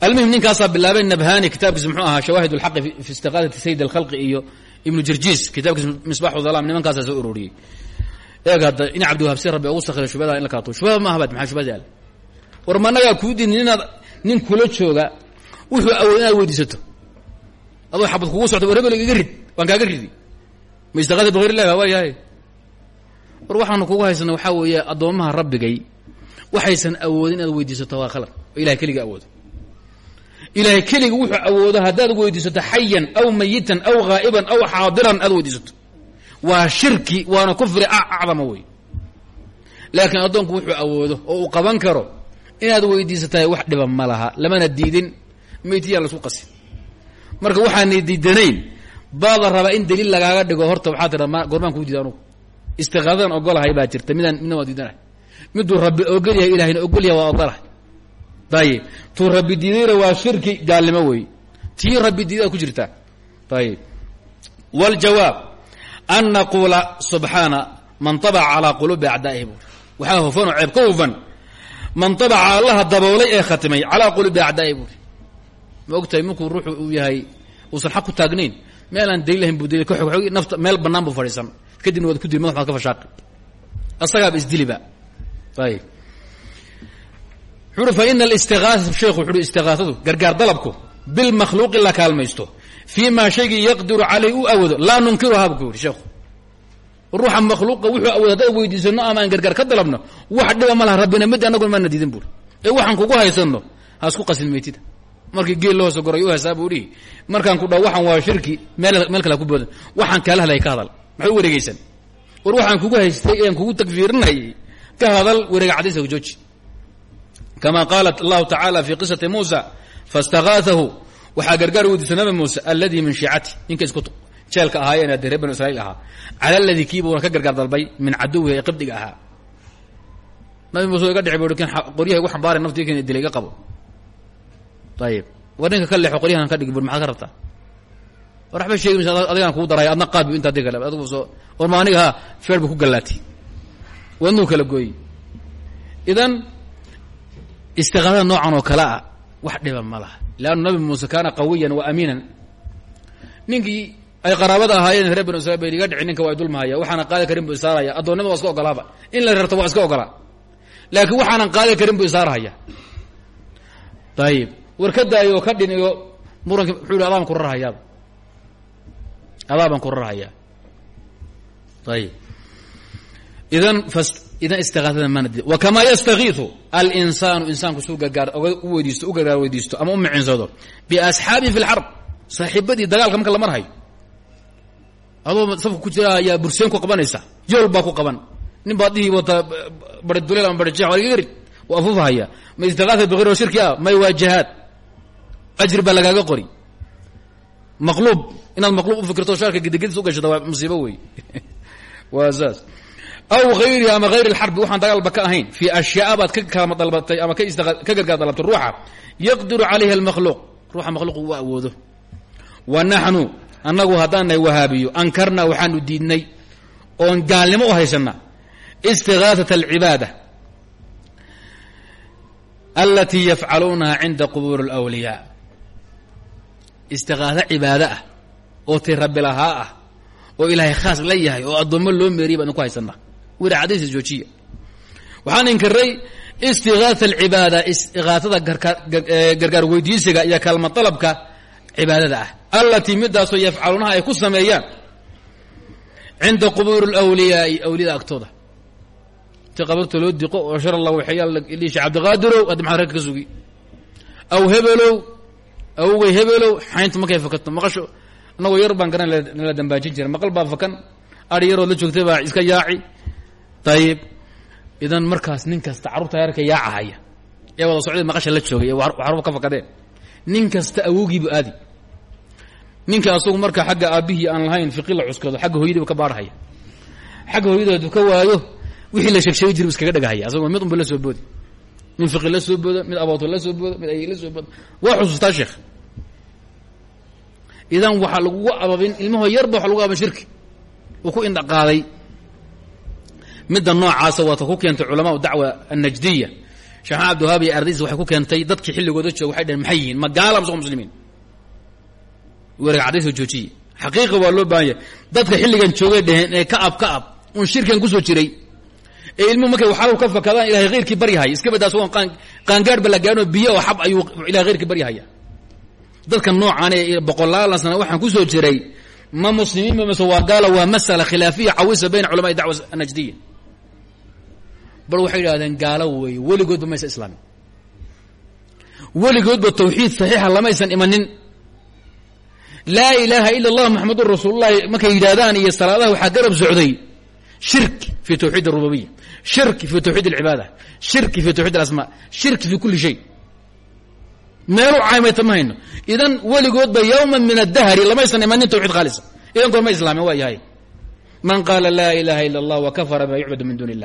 almuhim ninkaasaa bilaabay nabhani kitaabkiisa muxuu ahaa shawaahid اlxaqi fi istiqaadati sayid اlkhalqi iyo ibnu jirjiis kitaabkiisa misbaxu dhalaam nimankaasaa soo uroriyey eeg hadda in cabdiwahab si rabbi ugu sakhiray shubhada in la kaato. Shubhada ma ahbad maxaa shubhada yaal? War ma annagaa kuu nin kula jooga wuxuu awood inaad adoo xabad kugu socto war hebel iga waan kaaga ilaahay keliga wuxuu awoodo haddaad weydiisato xayan aw mayitan aw haa'iban aw xaadiran aad weydiisato. Waa shirki waana kufri acdama wey. Laakiin addoonku wuxuu awoodo oo uu qaban karo inaad weydiisatahay wax dhiba ma laha lamana diidin. Maytiyaan la isku qasin. Marka waxaana diidanayn baa la in daliil lagaaga dhigo horta waxaa tira ma kuu diida anugu. Istiqaadadan ogolahay baa jirta midaan midna waa diidanahay. Miduu rabbi ogol yahay ilahayna ogol yahay waa ogolahay ayib tuu rabbi diidayna waa shirki gaalnimo wey. Tii rabbi diidaa ku jirtaa ayib wljawaab an naquula subxaana man tabaca calaa quluubi acdaa'ihi buuri waxaa hufan oo ceeb ka hufan man tabaca allaha daboolay ee khatimay calaa quluubi acdaa'ihi buuri ma og tahay markuu ruuxu uu yahay uusan xaq ku taagnayn? Meel aan daliil lahayn buu daliil ka xog nafta meel bannaan buu fadhiisan. Kadibna waad ku dili madax baad ka fashaaqi. Asagaaba isdiliba ayib wuxu uhi fa ina alistigaasa sheekhu wuxu uhi istigaasadu gargaar dalabku bilmakhluuqi la kaalmaysto. Fii maa shaygii yaqdiru caleyh u awoodo laa nunkiruhaa bu ku yidhi sheekhu ruuxa makhluuqa wuxuu awoodo haddaan weydiisano ama aan gargaar ka dalabno wax dhiba ma laha rabbina mid annaguna maana diidin buuri ee markii geel loo sogoray u hesaa buu dhihi. Markaan ku dhaho waxaan waa shirki meel meel kale ku boodan. Waxaan kaala hadlay ka hadal. Maxay u wareegeysan war waxaan kugu haystay ean kugu tagfiirinayay ka hadal wareega cadaysa jooji kama qaalat allahu tacala fi qisati muusa faاstagaaahu waxaa gargaar weydiisa nabi muuse alladii min shiicati ninka isku jeelka ahaayeen adee reer banu israiil ahaa cala aladii kiibuuna ka gargaar dalbay min caduwihi ee qibdiga ahaa nabi muuse iga dhici bu qoryaha igu xambaara naftii kan dilay iga qabo ayib war ninka ka leexo qoryahan ka dhigi bur maxaad ka rabtaa war waxba sheegi maysa adigaan kugu daraya adna istiqaadada noocan oo kale ah wax dhiba ma laha. Leannu nabi muuse kaana qawiyan wa amiinan. Ninkii ay qaraabada ahaayeen reer banu israil bay iga dhici ninka waa dulmahaya waxaanan qaadi karin buu isaaraya addoonnima waa iska ogolaaba. In la rarto waa iska ogolaa laakiin waxaanan qaadi karin buu isaarhaya ayib war ka daayo ka dhin iyo muranki wuxuu yihi adaan ku rarhayaaba adaa baan ku rarhayaa ayib idan di wa kamaa yastakiiu alinsaanu insaanku suu gargaar u u gargaar weydiisto ama u micinsado biasxaabihi fi lxarb saaxiibadii dagaalka marka la marhayo adoo safka ku jira ayaa burseen ku qabanaysa yool baa ku qaban nin baad dhihi wata bari duleel ama bari jeex waa laga rid waa afufahaya ma istiaasa bikayr oo shirki ah may waa jihaad ajri baa qori maqluub inaad maqluub ufikirto shaarka gidigidis ugashata waa musiibo wey waa saas aw hayrihi ama hayr alxarbi waxaan dagaalba ka ahayn fii ashyaa baad ka kalama dalbatay ama ka gargaar dalabtay ruuxa yaqdiru calayhi almakhluuq ruuxa makhluuq uu awoodo wa naxnu annagu haddaan nahay wahaabiyo ankarna waxaanu diidnay oon gaalnimo u haysana istigaasat alcibaada alatii yafcaluunaha cinda qubuuri اlawliyaa istiqaaso cibaado ah oo lahaa ah oo ilaahay khaas la yahay oo addoommo loo meeriyay baan ku haysanaa wira cadaysa joojiya waxaan inkiray istigaasa alcibaada istigaasada gargaar weydiisiga iyo kaalma dalabka cibaadada ah. Allatii midaasoo yafcaluunaha ay ku sameeyaan cinda qubuuri اlawliyaai awliyada agtooda. Ti qabarta loo diqo oo shar alla waxeeyaa liisha cabdiqaadirow haddi maxad ragka ka sugi? Aw hebelow awgay hebelow xaynta markay fakato maqasho annagoo yar baan garan nala dambaajin jira maqal baa fakan ari yarood la joogtay baa iska yaaci ayib idan markaas nin kasta carruurta yarka yaacahaya ee wada socday maqasha la joogay ee waxaruba ka fakadeen. Nin kasta awowgiibu aadi. Ninka asagu marka xagga aabbihii aan lahayn fiqi la cuskado xagga hooyadiiba ka baarhaya xagga hooyadeedu ka waayo wixii la sheegsheegi jira iskaga dhagahaya asagoo mid unba la soo boodi mid fiqi la soo boodo mid abooto la soo boodo mid ayay la soo boodo waa xusuustaa sheekh idan waxaa lagugu ababin ilmahoo yarba waxa lagu aban shirki. Uu ku indhaqaaday midda noocaasa waata ku keentay culamaau dacwa annajdiya. Sheekh maxamed abdiwahaab iyo ardaydiisa waxay ku keentay dadkii xilligooda jooga waxay dhaheen maxay yihiin? Ma muslimiin? Weerega cadaysoo joojiye. Xaqiiqa waa loo dadka xilligan joogay dheheen ee ka ab ka ab un shirkan ku soo jiray. Ee ilmuhu markay waxaal ka fakadaan ilahay khayrkii baryahay iska badaa asagoo qaangaadhba la gaano biyo xab ayuu ilahay khayrkii baryahaya dadka noocan ee boqolaalan sana waxaan ku soo jiray ma muslimiin ma mase waa gaala waa masala khilaafiya cawisa bayna culamaai dacwa anajdiya bal waxay yidhahdeen gaalo weeye weligoodba maysa islaamin. Weligoodba tawxiid saxiixa lamaysan imanin. Laa ilaaha ila allah maxamedun rasuululahi markay yidhahdaan iyo salaadaha waxaa garab socday. Shirk fi tawxiid arububiya shirki fi tawxiid alcibaada shirki fi tawxiid alasmaa. Shirki fi kuli shay. Meelu caymayta ma hayno. Idan weligoodba yowma min addahri lamaysan imanin tawxiid khaalisa. Idan goor ma islaamin waa yahay. Man qaala laa ilaha ila allah wa kafara bima yucbadu min duuni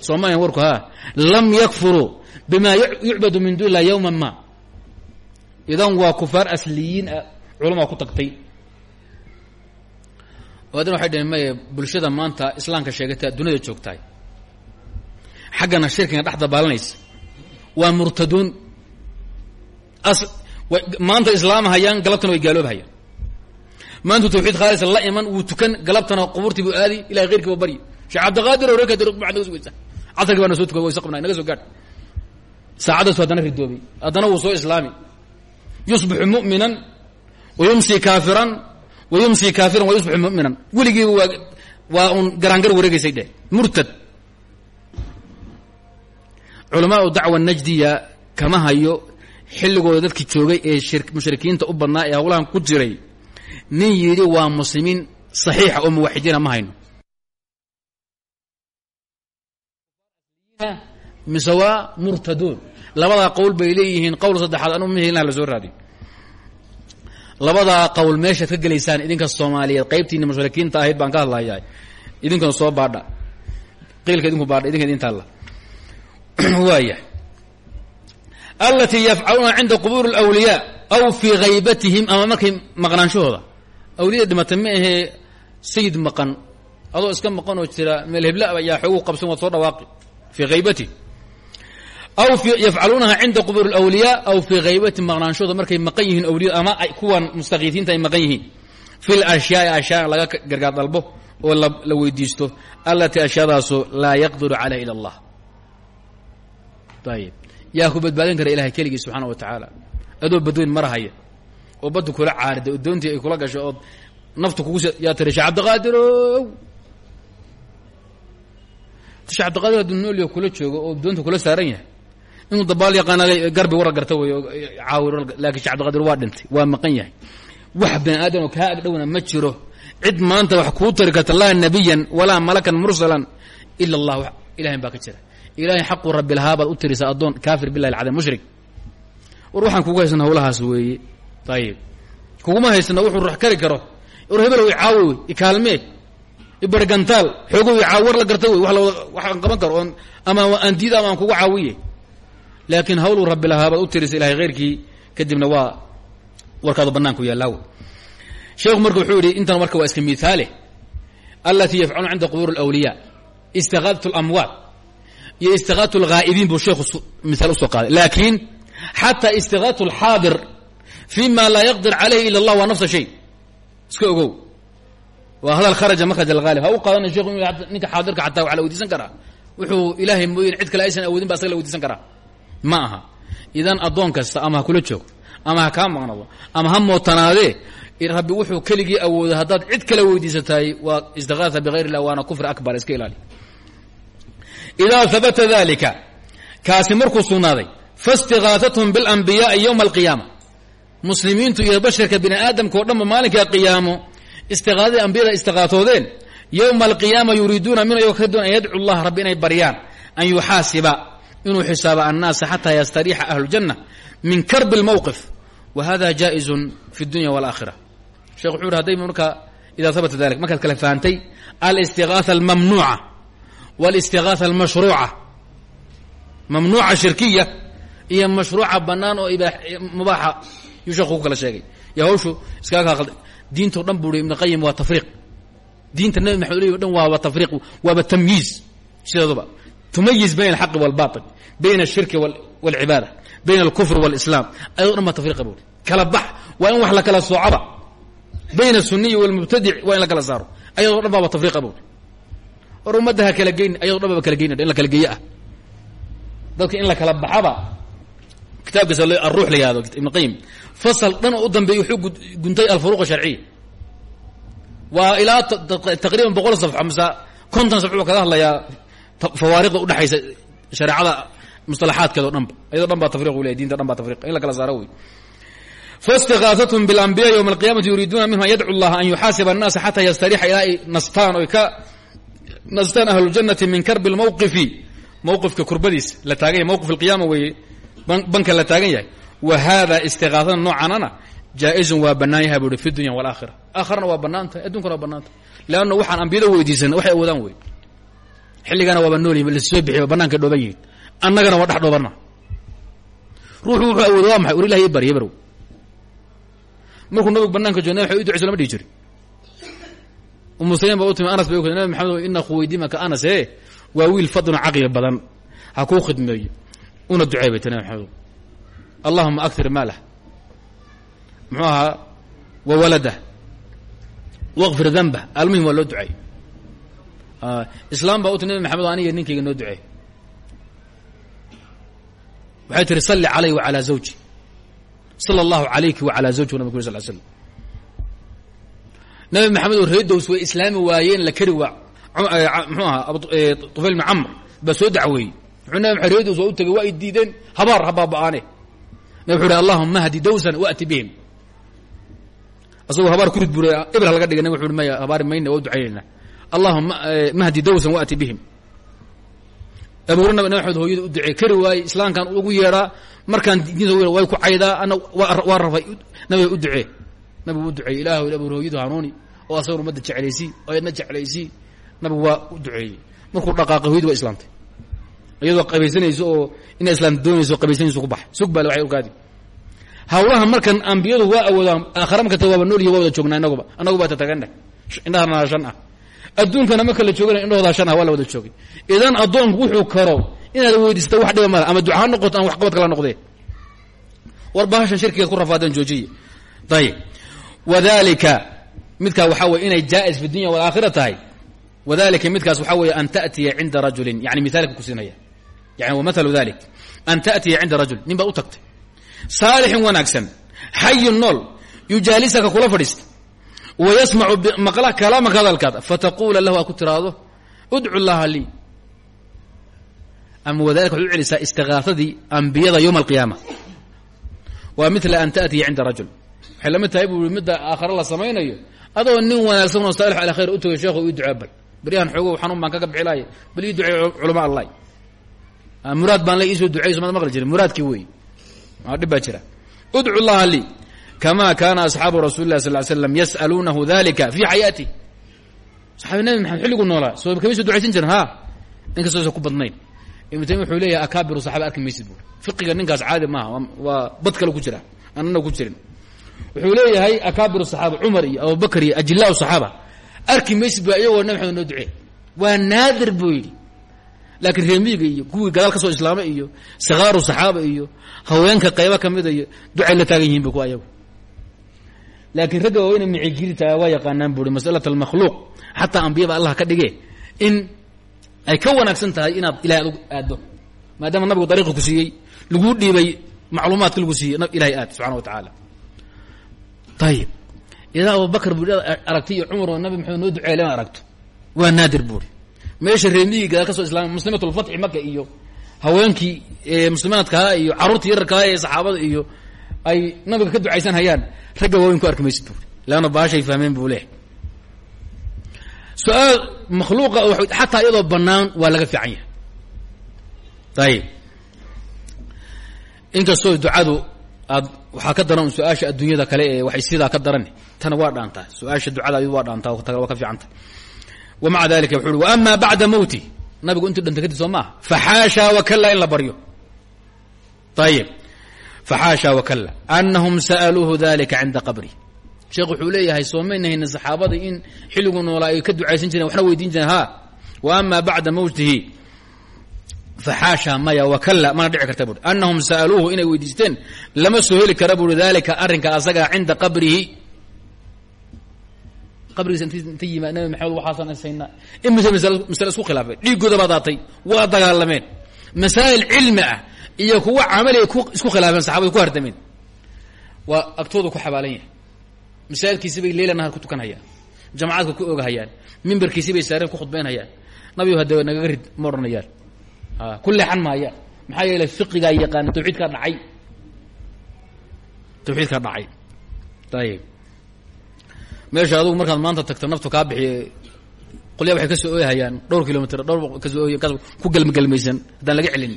soo ma ahan warku ha lam yakfuruu bima yucbadu min duuni illah yowma ma. Idan waa kufaar asliyiin culamaa ku tagtay. Oo adana waxay bulshada maanta islaamka sheegata duniyada joogtahay. Xaggana shirkiga dhex dabaalanaysa waa murtaduun. Maanta islaama hayaan galabtana way gaaloobhayaan maanta tawxiid khaalis la iman wuu tukan galabtana qubuurtii buu aadi ilahay khayrkii ba baryi sheekh cabdiqaadir casarkii baa na soo tukan waysa qabnay naga soo gaadh. Saacadaasu haddana ridoobay. Haddana wuu soo islaami. Yusbixu mu'minan wayumsi kaafiran wayumsi kaafiran wayusbixu mu'minan. Weligiiba waa waa un garaangar wareegaysay dheh murtad. Culamaau dacwa najdiya kama hayo xilligooda dadkii joogay ee mushrikiinta u badnaa ee hawlahan ku jiray. Nin yidhi waa muslimiin saxiixa oo muwaxidiina ma hayno mise waa murtaduun. Labadaa qowl bay leeyihiin. Qowl saddexaad anu mihilna la soo raadiyo labadaa qowl meeshaad ka gelaysaan idinka soomaaliyeed. Qaybtiina mushrikiinta ahayd baan ka hadlayaa. Idinkana soo baadha. Qiilka idinku baadha idinka idin taalla waaya alatii yafcaluuna cinda qubuuri اlawliyaa aw fii haybatihim ama markay maqnaanshahooda. Awliyada dhimatay ma ahee sayid maqan. Adoo iska maqan oo jira meel hebla ayaa xoogu qabsan waad soo dhawaaqi fii haybatih aw yafcaluunaha cinda qubuuri اlawliyaa aw fii haybati maqnaanshahooda markay maqan yihiin awliyada ama kuwan mustakiifiinta ay maqan yihiin fi lashyaai ashyaa laga gargaar dalbo oo la weydiisto alatii ashyaadaasu laa yaqdiru calayha ila اllah ayib yaa ku badbaadin kara ilahay keligii subxaana wa tacaala adoo badweyn marahaya oo badda kula caariday oo doontii ay kula gashay ood naftu kugu yaa shee cabdiqaadir hadduu noolyo kula joogo oo doonta kula saaran yahay inuu dabaal yaqaana garbi wara garta wey laakiin shee cabdiqaadir waa dhintay waa maqan yahay wax bani aadan oo kaa agdhowna ma jiro cid maanta wax kuu tari laa nabiyan walaa malakan mursalan ila allah ilahan baa ka jira ilahay xaqu rabbi lahaa u tirisaa addoon kaafir billahi alcadam mushrik war kugu haysana hawlahaas weeye ayib kuguma haysana wuxuu ruux kari karo war icaawi wey ikaalmee ibarigantaal xoogow icaawi war la garta wey waxaan qaban karo oon ama aan diida ama aan kugu caawiye laakiin hawluu rabbi lahaa baad u tirisa ilahay hayrkii kadibna waa warkaadu banaanku yaallaawe sheekhu marka wuxuu yihi intan marka waa iska mihaale alatii yafcaluuna cinda qubuur اlawliyaa istikaadatu اlamwaat iyo istikaatu اlghaa'ibiin buu sheekhu mihaal usoo qaaday laakiin xataa istikaatu اlxaadir fi ma laa yaqdir calayhi ila اllah waa nafsa shay iska ogow waa hadal kharaja makraj alhaalib ha u qaadana sheku inu ninka xaadirka xataa waa la weydiisan karaa? Wuxuu ilaahay mooyeen cid kale aysan awoodin ba asaga la weydiisan ma aha. Idan addoon kasta ama kula joog ama ha kaa maqnado ama ha mootanaadee rabbi wuxuu keligii awooda haddaad cid kale weydiisataay waa istikaaha bihayr illah waana kufr akbar iska ilaali. Idaa habata dalika kaasi markuu sugnaaday faistigaaathm biاlanbiyaai ywma alqiyaama. Muslimiintu iyo basharka bini aadamka o dhanba maalinka qiyaamo istiqaadadii ambiyada istiqaatoodeen yowma alqiyaama yuriiduuna min yokdun an yadcu allah rabbi inay baryaan an yuxaasiba inuu xisaaba annaasa xataa yastariixa ahlujanna min karbi lmowqif wa hada jaa-izun fi dunya walaakhira shekh wuxuu hi haday markaa idaa habata dalik markaad kala fahamtay alistigaaa almamnuuca walistigaaa almashruuca mamnuuca shirkiya iyo mashruuca bannaan oo mubaaxa yuu sheekhu ku kala sheegay yo hawshu iskaga kaa diintao dhan buu i ibn qayim waa tafriiq diinta nabi maxamed o dhan waaba tafriiq waaba tamyiiz sideeduba tumayiz bayna alxaqi walbaطil bayna ashirki wاlcibaada bayna alkufr wاlislaam ayado dhan baa tafriqa bui kala bax waa in wax la kala soocaba bayna الsuniyi wاlmubtadic waa in la kala saaro ayadoo dhan baaba tafriiqa bu war ummadda ha kala geyn ayadoo dhan baba kala geyn in la kala geeye ah dadka in la kala baxaba kitaabkiisa aruux la yihahdo ibn qayim fasal dhan oo u dambeeyey wuxuu guntay alfuruq sharciya waa ilaa taqriiban boqol safxo mise konton safxo kaga hadlayaa fawaariqda udhexaysa shareecada mustalaxaadkeedo dhanba. Ayadoo dhan baa tafriq u leeyahy diinta dhan baa tafriq in la kala saaro wey faistikaathathum bilambiya yowma alqiyamati yuriiduuna minhu an yadcu llaha an yuxaasiba annaasa xataa yastariixa ilaa ay nastaan oy ka nastaan ahluljanati min karbi lmawqifi mawqifka kurbadiisa la taagan yahy mawqif alqiyaama weeye banka la taagan yahay wa haada istikaaada noocanana jaa-izun waa bannaan yaha bu uhi fi dunya walakhira aakharana waa bannaan tahay addunkana waa bannaan tahay leanna waxaan ambiyada weydiisana waxay awoodaan wey xilligana waaba noolyihin lassoo bixiy banankay dhooban yihiin annagana waa dhex dhoobanna ruuxu wuxuu awooda waa maxay war ilahy barya barow markuu nabigu bananka joogna wa ducayso lama dhihi jirin umu saliim baa u timi anas bay ku nabi maxamed ina khuwaydimaka anas ee waa wiil fadlun caqli badan ha kuu khidmeeyo una duceey bay ti nabi maxamed allahuma aktir maalah. Muxuu ahaa? Wa waladah waqfir danbah almuhim waa loo duceey islaam baa u timi nabi maxamed aniga ninkayga noo duceey waxay tihi salli calayh wacalaa zawji. Sala allahu calayki wacalaa zawji nabig uri sal slam nabi maxamed oo reedows way islaami waayeen la keri waa muxuu ahaa? Tufayl ibn camr baa soo dacweeyey. Wuxuu nabi maxamed reedows waa u tegey waa ay diideen. Habaar ha nabi wuxu uhi allahuma dawsan waati bihim. Asagoo habaar kurid bure ibr laga dhigay nabig wuxu uhi mayna waa u ducaynayna allahuma mahdi dawsan waati bihim. Abu hurr hooyada u duceey kari waaye islaamkan ugu yeedhaa markaan diinta way ku caydaa ana waa rafay. Nabiga u ducee nabigu u duceeyey ilah abu hooyadu hanuuni oo asagan umadda jeclaysii oo eedna jeclaysii nabigu waa u duceeyey markuu dhaqaaqay hoyadu islaamtay iyadoo qabaysanayso oo inay islaam doonayso qabaysanayso ku baxay sug baale waxay ogaadi hawlaha markan ambiyadu waa awoodaan aakhara markata waaba noolyihi waa wada joognaa inaguba annagu baa tatagandheh indhahana shan ah. Adduunkana marka la joogana indhahoodaa shan ah waa wada joogay. Idan addoonku wuxuu karo inaad weydiista wax dhiba male ama duca ha noqoto ama waxqabad kala noqdee. War bahashan shirkigeed ku rafaadeen joojiya ayib wadalika midkaa waxaa weye inay jaa-is fi dunya walaakhira tahay wadalika midkaas waxaa weeye an ta'tiya cinda rajulin yani mithaalka kusinaya yani wamahalu dalik an ta'tiya cinda rajul nin baad u tagtay saalixin wanaagsan xayun nool yujaalisaka kula fadhiista wa yasmacu maqla kalaamaka hadalkaada fataquula lahu aad ku tiraahdo udcu llaha lii ama wadalika waxad u celisaa istigaafadii ambiyada yowma alqiyaama waa mila an ta'tiya cinda rajul waxay la mid tahay buu i midda aakhare la samaynayo adoo nin wanaagsan oo saalix ala khayr u tagay sheekhu ii ducee bal beryahan xoogo xanuun baan kaga bixilaaye bal ii duceey culama allahi muraad baan la iisoo duceyso maad maqli jirin muraadkii wey dhib baa jira. Udcu llaha lii kama kaana asxaabu rasuli lah sal slam yas'aluunahu dalika fi xayaatih saxaabi nabi maxamed xilligu soo kamay soo ducaysan jiren ha inkastoo sa ku badnayn. Ibnu taymiya wuxuu leeyahay akaabiru saxaba fiqiga ninkaas caadi maaha waa bad kale ku jira aan annaga ku jirin. Wuxuu leeyahay akaabiru saxaaba cumar iyo abubakar iyo ajilaa saxaaba. Arki maysid bu iyagoo noo ducee waa naadir buu laakiin reemiga iyo kuwii gadaal ka soo islaamay iyo sikaaru saxaaba iyo haweenka qaybo ka mida iyo ducay la taagan yihiin bu ku ayagu laakiin ragga waaweyne micigirita waa yaqaanaan buuri masalat almakhluuq xataa ambiyaba allah ka dhige in ay ka wanaagsan tahay inaad ilahay ad aaddo maadaama nabigu dariiqi ku siiyey laguu dhiibay macluumaadka lagu siiyey ilahay aad subxana wa tacaala ayib idaa abubakar buu aragtay iyo cumar oo nabi maxamed noo duceey lama aragto waa naadir buuri meesha reemiyii gadaal ka soo islaamay muslimat lfatxi maka iyo haweenkii muslimaadkaha iyo carruurtii yararkaha ee saxaabada iyo ay nabiga ka ducaysan hayaan ragga waaweyn ku arki maysid buuri leanna baashay fahmeen buu leehay su'aal makhluuqa xataa bannaan waa laga fiican yahay. Ayib inkastoo ducadu aad waxaa ka daran su'aasha adduunyada kale ee waxay sidaa ka daran tana waa dhaantaa su'aasha ducada ayadu waa dhaantaa waa ka fiicanta dalika wuxu uhi wa ama bacda mowti nabigu intuu dhanta kadib soo maaha faxaashaa wakalla in la baryo. Ayib faxaashaa wakalla anahum sa'aluuhu dalika cinda qabri. Sheekh wuxuu leeyahay soomaynahayna saxaabadii in xilligu noolaa ay ka ducaysan jireen waxna weydiin jireen ha wa ama bacda mowtihi faxaasha maya wakalla mana dhici karta buuri anahum sa'aluuhu inay weydiisteen lama soo heli kara buuri dalika arrinka asaga cinda qabrihi qabrigiisa int inta yimaad nabi maxamed waxaasan isaynaa imise masale isku khilaafeen dhiigooda baa waa dagaalameen. Masaa'il cilmi ah iyo kuwa camaliga ku isku khilaafeen saxabada ku hardameen. Waa agtooda ku xabaalan yahay. Masaajidkiisi bay leyla nahar ku tukan hayaan ku ogahayaan mimbarkiisi bay saareen ku khudbayn hayaan nabigu hadda nagaga rid ma odhanayaan a ku leexan maayaan. Maxaa yeelay fiqigaa yaqaana tawxiidkaa dhacay. Tawxiidkaa dhacay. Ayib meesha adugu markaad maanta tagta naftu kaa bixiye qolyaa waxay ka soo ooyahayaan dhowr kilomitr dhowr ka soo ooy ku gelmagelmaysan haddaan laga celin.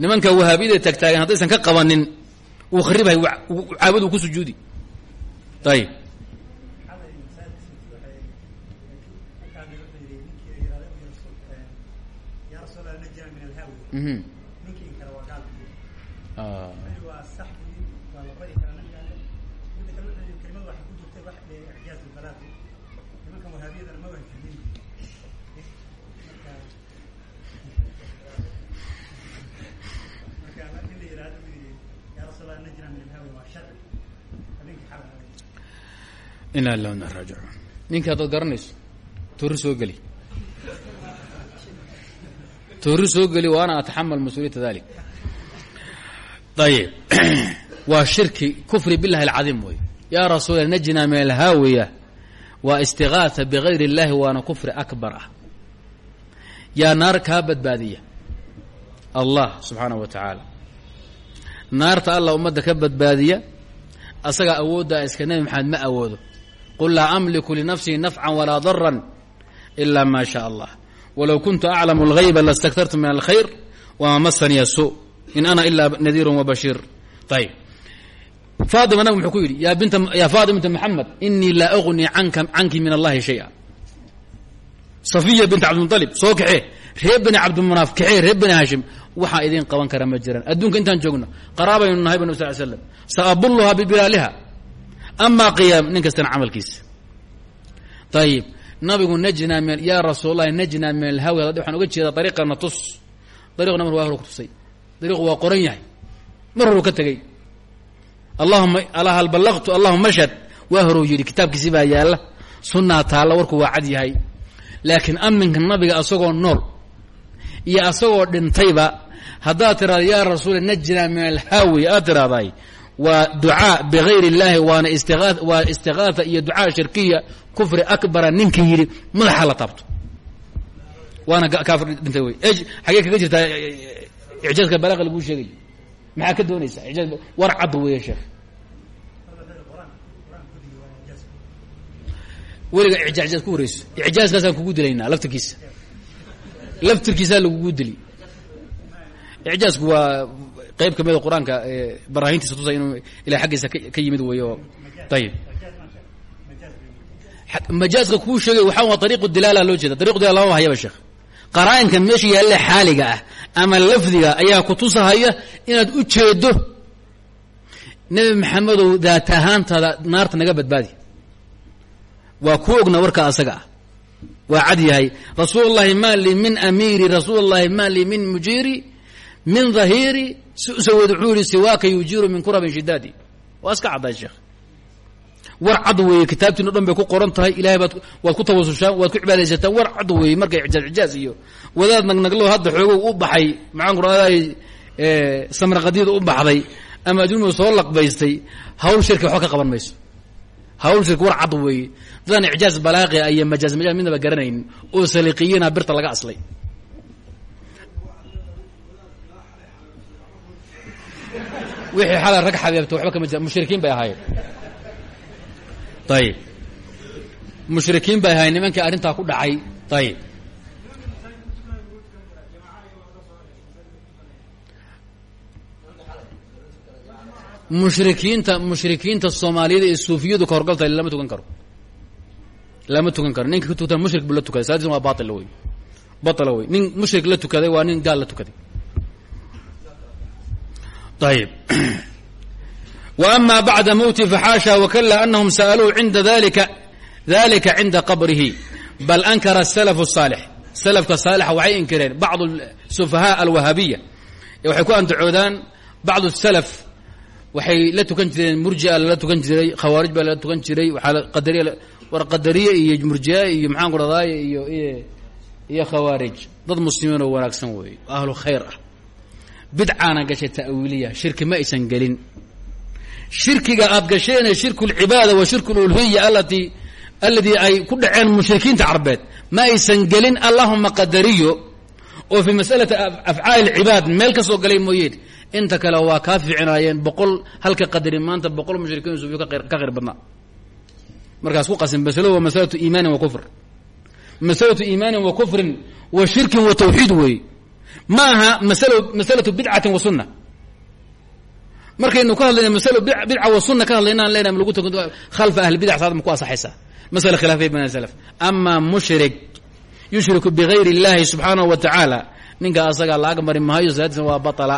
Nimanka wahaabiyada taagtaagan haddaysan ka qabanin wuu kharibhay caabud uu ku sujuudi. Ayib mhm ina lilah ina raajicuun ninkii haddaad garanayso toori soo geli. Toori soo geli wa ana ataxamal mas'uuliyata dalik ayib waa shirki kufri billahi alcadiim wey yaa rasuula najna min alhaawiya waa istigaatha bigayr اllahi waana kufri akbar ah. Yaa naar kaa badbaadiya. Allah subxaanaه wa tacaala. Naarta allah ummadda ka badbaadiya asagaa awooddaa iska nebi maxamed ma awoodo qul laa amliku linafsii nafcan walaa daran ilaa maa shaa allah walow kuntu aclamu اlhayba lastakartu min alkhayr wama masaniya su in ana ilaa nadiiru wabashiir ayb faatim anag muxuu ku yidhi ya binta ya faatim binta maxamed inii laa agni anka canki min allahi shaya safiya bint cabdimudalib soo kaxee reer bani cabdimunaaf kaxee reer bani haashim waxaa idiin qaban kara ma jiraan adduunka intaan joogno qaraabaynu nahay ba nab sal l slam sa abulluhaa bibilaaliha amaa qiyaam nin kastana camalkiisa ayib nabigu najnaa min yaa rasuullahi najnaa min alhawi hadda waxaan uga jeedaa dariiqana tus dariiqna mar waa hor ku tusay dariiqu waa qoran yahay mar horu ka tegey allahuma ala hal ballaqtu allahuma ashhad waa horuu yidhi kitaabkiisi baa yaalla sunnaa taalla warku waa cad yahay laakiin aminka nabiga asagoo nool iyo asagoo dhintayba haddaad tiraada yaa rasuula najnaa min alhaawi aad tiraahday waa ducaa bigayr اllahi waana waa istigaatha iyo ducaa shirkiya kufri akbara ninka yidhi madaxa la taabto. Waana kaafir dhintay wey. Xagee kaga jirtaa icjaaska balaaqa laguu sheegayo maxaa ka doonaysaa? Ijaaz war cad weeye sheekh. Weliga ijaajaad ku wareyso. Icjaaskaasaan kugu dilaynaa laftirkiisa. Laftirkiisaa lagugu dili. Icjaasku waa qayb ka mida qur'aanka baraahintiisa tusa inuu ilahay xaggiisa ka yimid weey oo ayib majaaska kuu sheegay waxaa waa ariiqu dilaala loo jeeda dariqu dilala lama hayaba sheekh. Qaraa-inka meesha yaalle xaaliga ah ama lafdiga ayaa kutusahaya inaad u jeedo nebi maxamedow daat ahaantaada naarta naga badbaadi. Waa ku ogna warka asaga ah. Cad yahay. Rasuul ma lii min amiiri rasuul ma lii min mujiiri min dhahiiri susawad wuxuu yihi siwaaka yujiiru min kurabin shidaadi waa iska cadday sheekh. War cad weeye kitaabtiin o dhan bay ku qoran tahay ilahay baad waad ku tawasushaan waad ku cibaadaysataan. War cad weeye markay ijaaz ijaaz iyo wadaad nagnaglo hadda xoogow u baxay maxaan ku raday samraqadiida u baxday ama adduunyadu soo laqbaystay hawl shirki waxba ka qaban mayso. Hawl shirki war cad weeye. Dadaan ijaaz balaaqi iyo majaaz wixii xalay rag xabeebta waxba kama jira. Mushrikiin bay ahaayeen. Ayib mushrikiin bay ahaayeen. Nimankii arrintaa ku dhacay. Ayib mushrikiinta mushrikiinta soomaaliyada ee suufiyadu ka horgalta lama tukan karo. Lama tukan karo. Ninka ka tukata mushrik buu la tukaday. Salaadiisna waa baatila wey batila wey nin mushrik la tukaday waa nin gaal la tukaday ayb w ama bacda mowti faxaasha wakalla anahum sa'aluuhu cinda dalika dalika cinda qabrihi bal ankara salafu saalix salafka saalixa waxay inkireen bacd sufahaa alwahabiya waxay ku andacoodaan bacd salaf waxay la tukan jireen murjia lala tukan jiray khawaarij baa lala tukan jiray waxaa qadariya war qadariye iyo murjia iyo maxaan ku dhadaaye iyo iyo khawaarij dad muslimiinoo wanaagsan weeye ahlu khayr ah bidcaana gashay ta'wiiliya shirki ma aysan gelin. Shirkiga aad gasheene shirku lcibaada wa shirku lulhiya alati alladii ay ku dhaceen mushrikiinta carbeed ma aysan gelin allahuma qadariyo. Oo fi masalati afcaali lcibaad meel ka soo galay mooyeen inta kale waa kaa fiicinaayeen boqol halka qadari maanta boqol mushrikiin suufiyo ka khayr badnaa. Markaas ku qasin masalo waa masalatu iimaanin wa kufr. Masalatu iimaanin wa kufrin wa shirkin wa tawxiid weeye ma aha masal masalatu bidcatin wa sunna. Markaynu ka hadlayna bidca wa sunna ka hadlayna aan leenahay lagu tag khalfa ahli bidc saad ma ku asaxaysaa masala khilaafay bayna salaf. Ama mushrik yushriku bigayri اllahi subxaanahu wa tacaala ninka asagaa laaga mari maayo salaadiisna waa baطla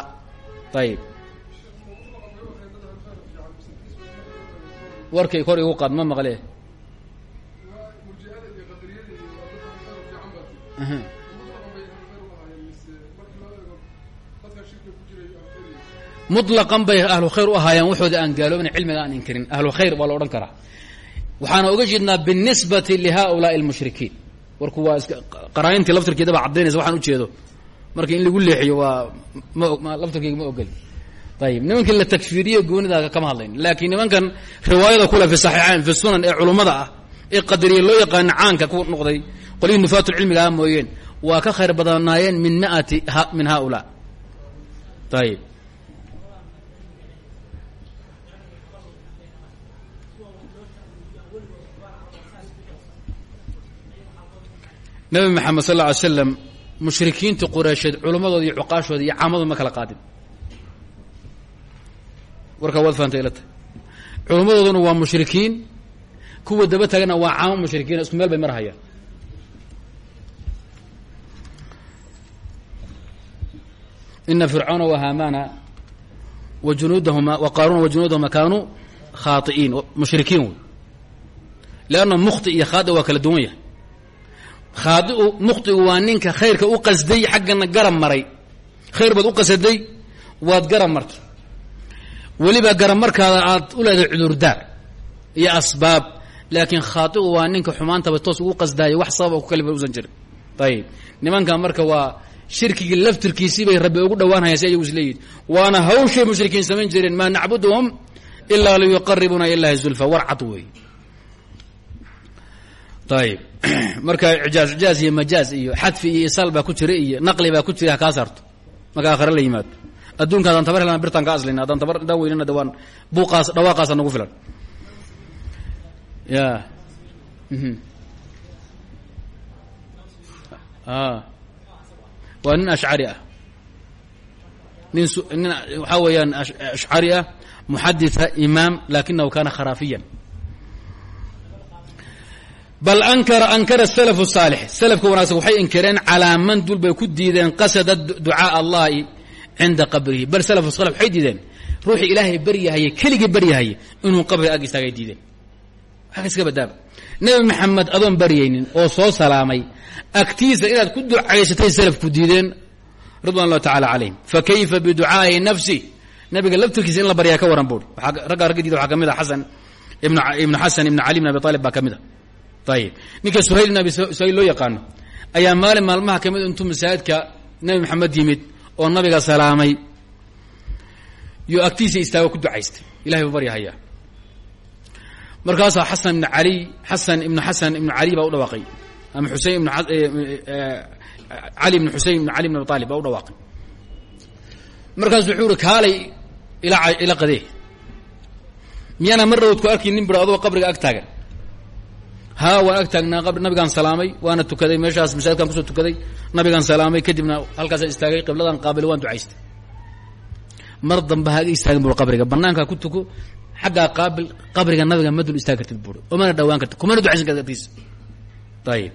ayib warkay kor igu qaad ma maqle muطlaqan bay ahlu khayr u ahaayeen waxooda aan gaaloobna cilmiga aan inkirin ahlu khayr waa la odhan karaa. Waxaana oga jeednaa binisbati lihaulaai اlmushrikiin warku waa iska qaraa'intii laftirkeeda baa caddaynaysa waxaan ujeedo marka in lagu leexiyo waa laftirkeyga ma ogoli ayib nimankii la takfiiriye goonida kama hadlayn laakiin nimankan riwaayada kule fi saxiixayn fi sunan ee culummada ah ee qadariye loo yaqaano caanka ku noqday qolyihii nufaatu cilmiga ah mooyeen waa ka khayr badanaayeen min miati min haulaa ayib nabi maxamed sal ly slam mushrikiinta qureysheed culammadooda iyo cuqaashooda iyo caamadooda ma kala qaadin. Warkaa waad fahamtay ila tahay culammadooduna waa mushrikiin kuwa daba tagana waa caamo mushrikiin isku meel bay mar hayaan ina fircauna wa haamana wa junuudahuma wa qaaruuna wa junuudahuma kaanuu khaai'iin mushrikiin. Wey leanna mukhti iyo khaadi kala duwan khaadiu mukhtigu waa ninka khayrka u qasday xaggana garab maray. Khayr baad u qasaday waad garab martay. Weliba garab markaada aad u leedahay cudurdaar iyo asbaab. Laakiin khaadiu waa ninka xumaantaba toos ugu qasdaayo wax sababa ku kalifa usan jirin. Ayib nimankan marka waa shirkigii laftirkiisii bay rabbi ugu dhawaanhayaan si ayagu isleeyihin waana hawshay mushrikiin samayn jireen maa nacbuduhum ilaa liyuqaribuna ilahi zulfa. War cad wey ayib marka ijaaz ijaaz iyo majaaz iyo xadfi iyo isaal baa ku jira iyo naqli baa ku jira hakaa saarto marka aakhare la yimaado adduunka adaan tabar helana birtaan ka aslina adaan tabar daan weynana de waan buuqaas dhawaaqaasa nagu filan ya a waa nin ashcari ah nin nin waxaa weeyaan ashcari ah muxaditha imaam lakinahu kana kharaafiyan bal ankara ankara salafu saalix. Salafka wanaagsan waxay inkireen calaa man ku diideen qasada ducaaء allahi cinda qabrihi. Bal salafu salaf waxay diideen ruuxii ilaahay baryahaye keligii baryahaye inuu qabriga ag diideen. Waa iska badaaba nebi maxamed adoon baryaynin oo soo salaamay agtiisa inaad ku ducaysatay salafku diideen ridwan allahu tacala calayhim fakayfa biducaa'i nafsi? Nabiga laftirkiisa in la baryaa ka waran buuri raggaa ragga diida waxaa ka mid a xasan ibnu xasan ibn cali ibn abi aalib baa ka ayib ninka suhayl abi suhayl loo yaqaano ayaa maalin maalmaha ka mid intuu masaajidka nebi maxamed yimid oo nabiga salaamay yo agtiisa istaago ku ducaystay ilahay buu baryahayaa markaasaa xasan ibn ali xasan ibnu xasan ibnu cali baa u dhawaaqay ama xusein ibn cali ibn xusein ibn cali ibn abi aalib baa u dhawaaqay markaasu wuxuu uhi kaalay ila ila qadee miyaana mar rawd ku arki nin biro adoo qabriga ag taagan haa waan ag taagnaa nabigaan salaamay waana tukaday meeshaas masaajidkaan ku soo tukaday nabigaan salaamay kadibna halkaasaan istaagay qibladaan qaabilay waan ducaystay. Mar dambe haga istaagin bui qabriga banaankaa ku tuko xaggaa qaabil qabriga nabiga ma dul istaagi kartid omana dhawaan kartid kumana ducaysan kartid agtiisa ayib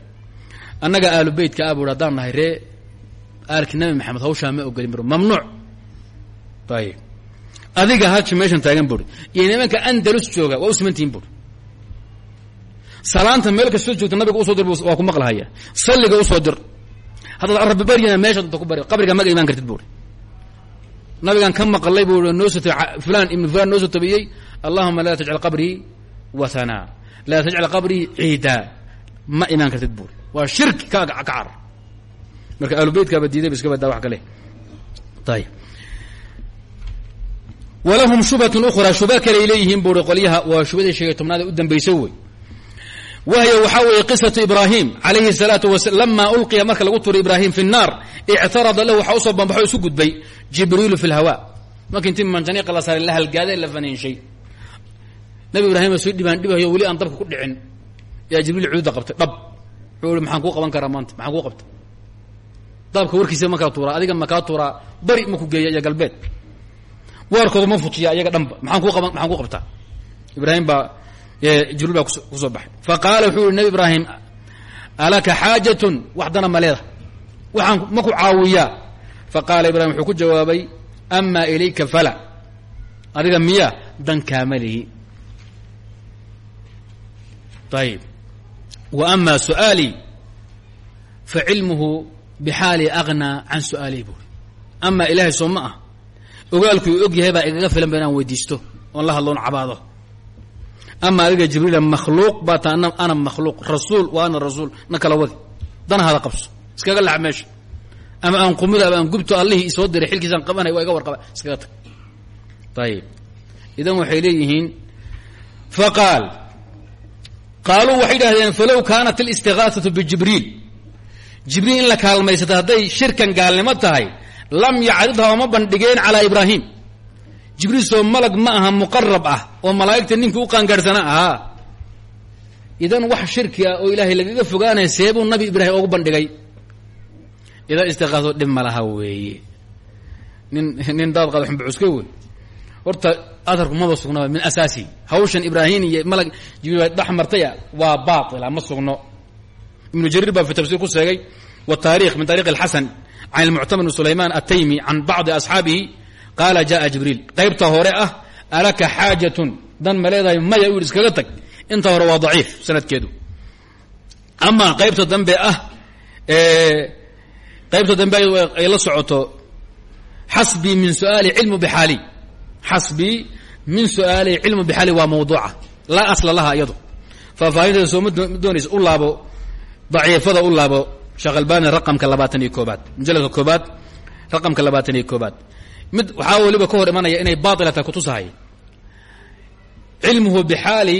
annaga aalu beytka a buui haddaan nahay ree aalki nabi maxamed hawshaa ma ogolin bur mamnuuc. Ayib adiga haji meeshan taagan buuri iyo nimanka andalus jooga waa u simantihiin buuri salaanta meel kastoo joogta nabiga u soo dir waa ku maqlahaya salliga u soo dir. Haddaad rabbi baryana meesha danta ku bari qabriga maga imaan kartid buuri nabigaan ka maqlay buu noo soo fulan ibnu fulan noo soo tabiyey allahuma laa tajcal qabrii wathanaa laa tajcal qabrii ciidaa. Ma imaan kartid buuri waa shirki ka ka carar. Marka ahlubeytkaaba diiday ba iska badaa wax kale ayib walahum shubhatun ukhraa. Shuba kaley leeyihiin buuri qolyaha waa sheegay tobnaad ee u dambaysa wey wahya waxaa weeye qisatu ibraahim calayhi salaatu wasala lama ulqiya marka lagu turay ibraahim fi nnaar ictarada lahu waxaa u soo bambaxo isu gudbay jibriilu fi lhawa marka intii manjaniiqa la saaray la halgaaday la faniinshay nabi ibraahima soo dhibaan dhibayo weli aan dabka ku dhicin. Yaa jibriil cuuda qabtay dhab. Wuxuu i maxaan kuu qaban karaa maanta maxaan kuu qabtay? Dabka warkiisa makaa tuuraa adiga makaa tuuraa bari maku geeya iyo galbeed. Waarkooda ma fujiya iyaga jibriil baa ku soo baxay. Fa qaala wuxuu yihi nabi ibraahim alaka xaajatun? Wax dana ma leeda waxaan maku caawiyaa. Fa qaala ibrahim wuxuu ku jawaabay ama ilayka fala. Adiga miya dan kaama lihi. Ayib wa ama su'aalii fa cilmuhu bixaali agnaa can su'aalii buuri amaa ilaahay soo ma ah. Ogaalkuu og yahay baa igaga filan ba inaan weydiisto oon la hadloon cabaado ama adiga jibriila makhluuq baa ta ana makhluuq. Rasuul wa ana rasuul. Na kala wadi. Danahada qabso. Iskaga lax meesha. Ama aan qumudo ama aan gubto allihii isoo diray xilkiisaan qabanay waa iga warqaba iskaga tag. Ayib idan waxay leeyihiin faqaal. Qaaluu waxay idhahdeen falow kaanat alistigaasatu bijibriil. Jibriil in la kaalmaysato hadday shirkan gaalnimo tahay lam yacridha oma bandhigeen calaa ibraahim jibriil soo malag ma aha muqarab ah oo malaa'igta ninkii u qaangaadhsana ahaa. Idan wax shirki ah oo ilaahay lagaga fogaanaya seebuu nabi ibraahim ogu bandhigay. Idan istiqaaso dhib ma laha weeye. Nin nin daad qaada xumbucuska wey horta aharku maba sugnaba min asaasi. Hawshan ibraahim iyo malag jibriil baa dhex martaya waa baatila ma sugno. Ibnu jariir baa fi tafsiir ku sheegay wataarikh min tariiq alxasan can ilmuctamar bn sulayman ataymi can bacdi asxaabihi qaala jaءa jibriil qaybta hore ah alaka xaajatun dan ma leedahay maya u yidhi iskaga tag. Inta hore waa daciif sanadkeedu. Amaa qaybta dambe ah qaybta dambe ay la socoto xasbii min su'aali cilmu bixaali. Xasbii min su'aali cilmu bixaali waa mawduuca. Laa asla laha iyadu. Faahfaahinteeda sooma doonaysa u laabo daciifada u laabo sheekh raqamka labaatan iyo koobaad mujalladka raqamka labaatan iyo mid waxaa weliba ka hor imanaya inay baatila tahay kutusahay cilmuhu bixaali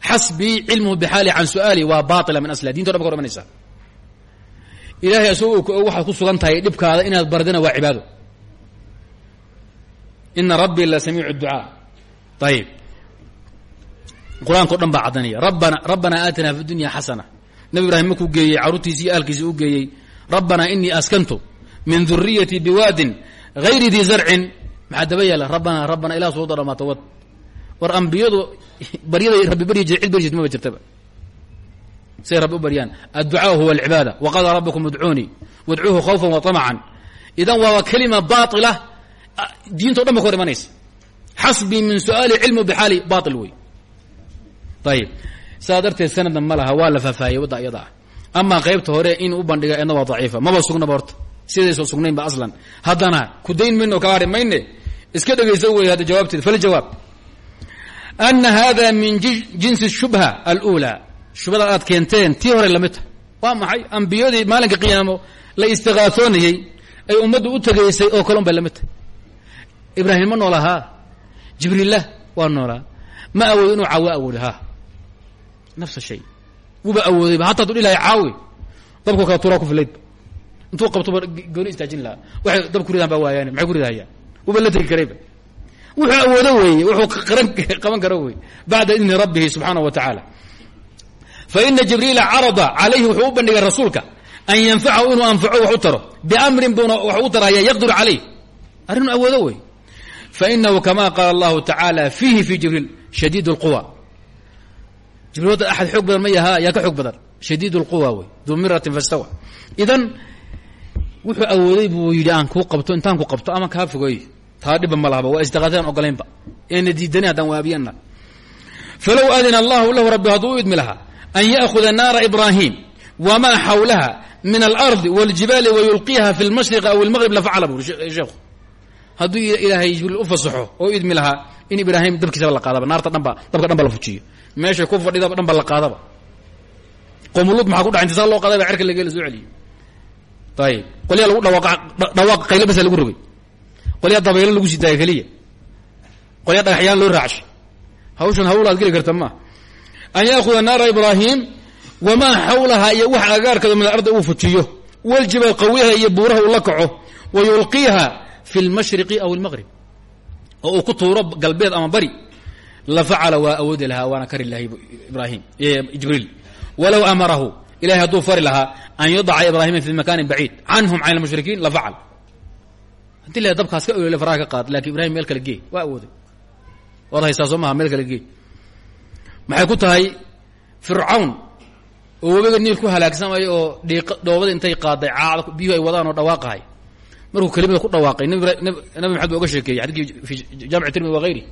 xasbii cilmuhu bixaali can su'aali waa baatila min asla dinto dhan ba ka hor imanaysa. Ilahay isagoo ku og waxaad ku sugan tahay dhibkaada inaad bardina waa cibaado. Ina rabbii la samiicu ducaa. Ayib qur'aanka o dhan rabbana rabbanaa aatina fi dunya xasana. Nabi ibraahim markuu geeyey carruurtiisi iyo u geeyey rabbanaa inii askantu min duriyatii biwaadin hayri dii zarcin maxaa daba yaalla rabbanaa rabbana ilah soo dharamaata wad war ambiyadu baryaday rabbi baryi cid baryi maba jirtaba say rabbi u baryaan adducaa huwa alcibaada waqala rabbukum udcuunii wadcuuhu khawfan wa طamacan idan waaba kelima baila diinto dhan ba ka hor imanaysa xasbii min su'aali cilmu bixaali bail wey ayib sidaa darteed sanadna ma laha waa la faahfaahiyey wadda iyada ah amaa qaybta hore in u bandhiga eedna waa daciifa maba sugnaba horta sidaysoo sugnaynba aslan. Haddana ku dayn mayno kaa hari mayne iska dhegaysa wey hadda jawaabteeda faljawaab ana hada min jinsi shubha alula. Shubhada aad keenteen tii hore la mid waa maxay? Ambiyadii maalinka qiyaamo la istiqaasoonayey ay ummaddu u tegaysay oo kale un bay la mid ibraahim ma noolaa? Ha jibriillah waa noolaa. Ma awoodo inuu caawo awoodo ha nafsa shay. Wuba awoodayba hataa adu ilahay caawi. Dabku kala turaa ku intuu qabtoba gooni istaajin lahaa. Waxay dab ku ridaan baa waayaan maxay ku ridahayaan? Wuba la tegi karayba wuxuu awoodo weeye wuxuu qaran qaban karo wey bacda idni rabbihi subxaanahu wa tacaala. Fa ina jibriila carada calayhi wuxuu u rasuulka an yanfacahu inuu anfaco wax taro. Biamrin buuna wax u taraya yaqdiru calayh arrinuu awoodo wey fainahu kama qaala allahu tacaala fiihi fi jibriil shadiid اlquwa jibril wadda axad xoog badan ma yaha yaa ka xoog badan. Shadiid اlquwa wey duu fastawa. Idan wuxuu awooday buu yidhi aan kuu qabto intaan ku qabto ama kaa fogeeyo taa dhiba ma lahaba waa isdaqaadaan ogolaynba eena diidanay haddaan waabiyanna. Falow adina allahu lahu rabbi hadduu idmi lahaa an ya'khuda naara ibraahim wmaa xawlaha min alardi wاljibaali wayulqiiha fi lmashriqi aw ilmaqrib lafacala bu sheekhu hadduu ilaahay u fasaxo oo idmi lahaa in ibraahim dabkiisaba la qaadaba naarta dhanba dabka dhanba la fujiyo. Meeshay ku fadhidaba dhanba la qaadaba. Qomuluud maxaa ku dhaca inti loo qaadaba cerka lageela soo celiyo ayib qolyaa lagu dhawaaqa dhawaaq qaylo basa lagu rogay. Qolyaa dabaylo lagu sii daaya keliya. Qolyaa dhagaxyaan loo raacshay hawshan hawl aad geli karta maa an yaakuda naara ibraahim wamaa xawlahaa iyo wax agaarkeeda min alardi uu fujiyo waljibal qawiha iyo buuraha uu la kaco wa yulqiiha fi lmashriqi aw almaqrib oo ku tuuro galbeed ama bari la facala waa awoodi lahaa waana kari lahay ibraahim jibriil. Walow amarahu ilahay hadduu fari lahaa an yadaca ibraahima fi makaanin baciid. Canhum can lmushrikiin la facal haddii la dabkaas ka olole faraha ka qaad laakiin ibrahim meel kale gee waa awooday. Waad haysaa soo maha meel kale gee maxay ku tahay fircawn oo webiga niil ku halaagsamaya oo dhiiq dhoobada intay qaaday caada biyuhu ay wadaan oo dhawaaqahay. Markuu kelimada ku dhawaaqay nabi maxamed ba oga sheekeeyey xadidkii fi jaamic tirmidi wa hayri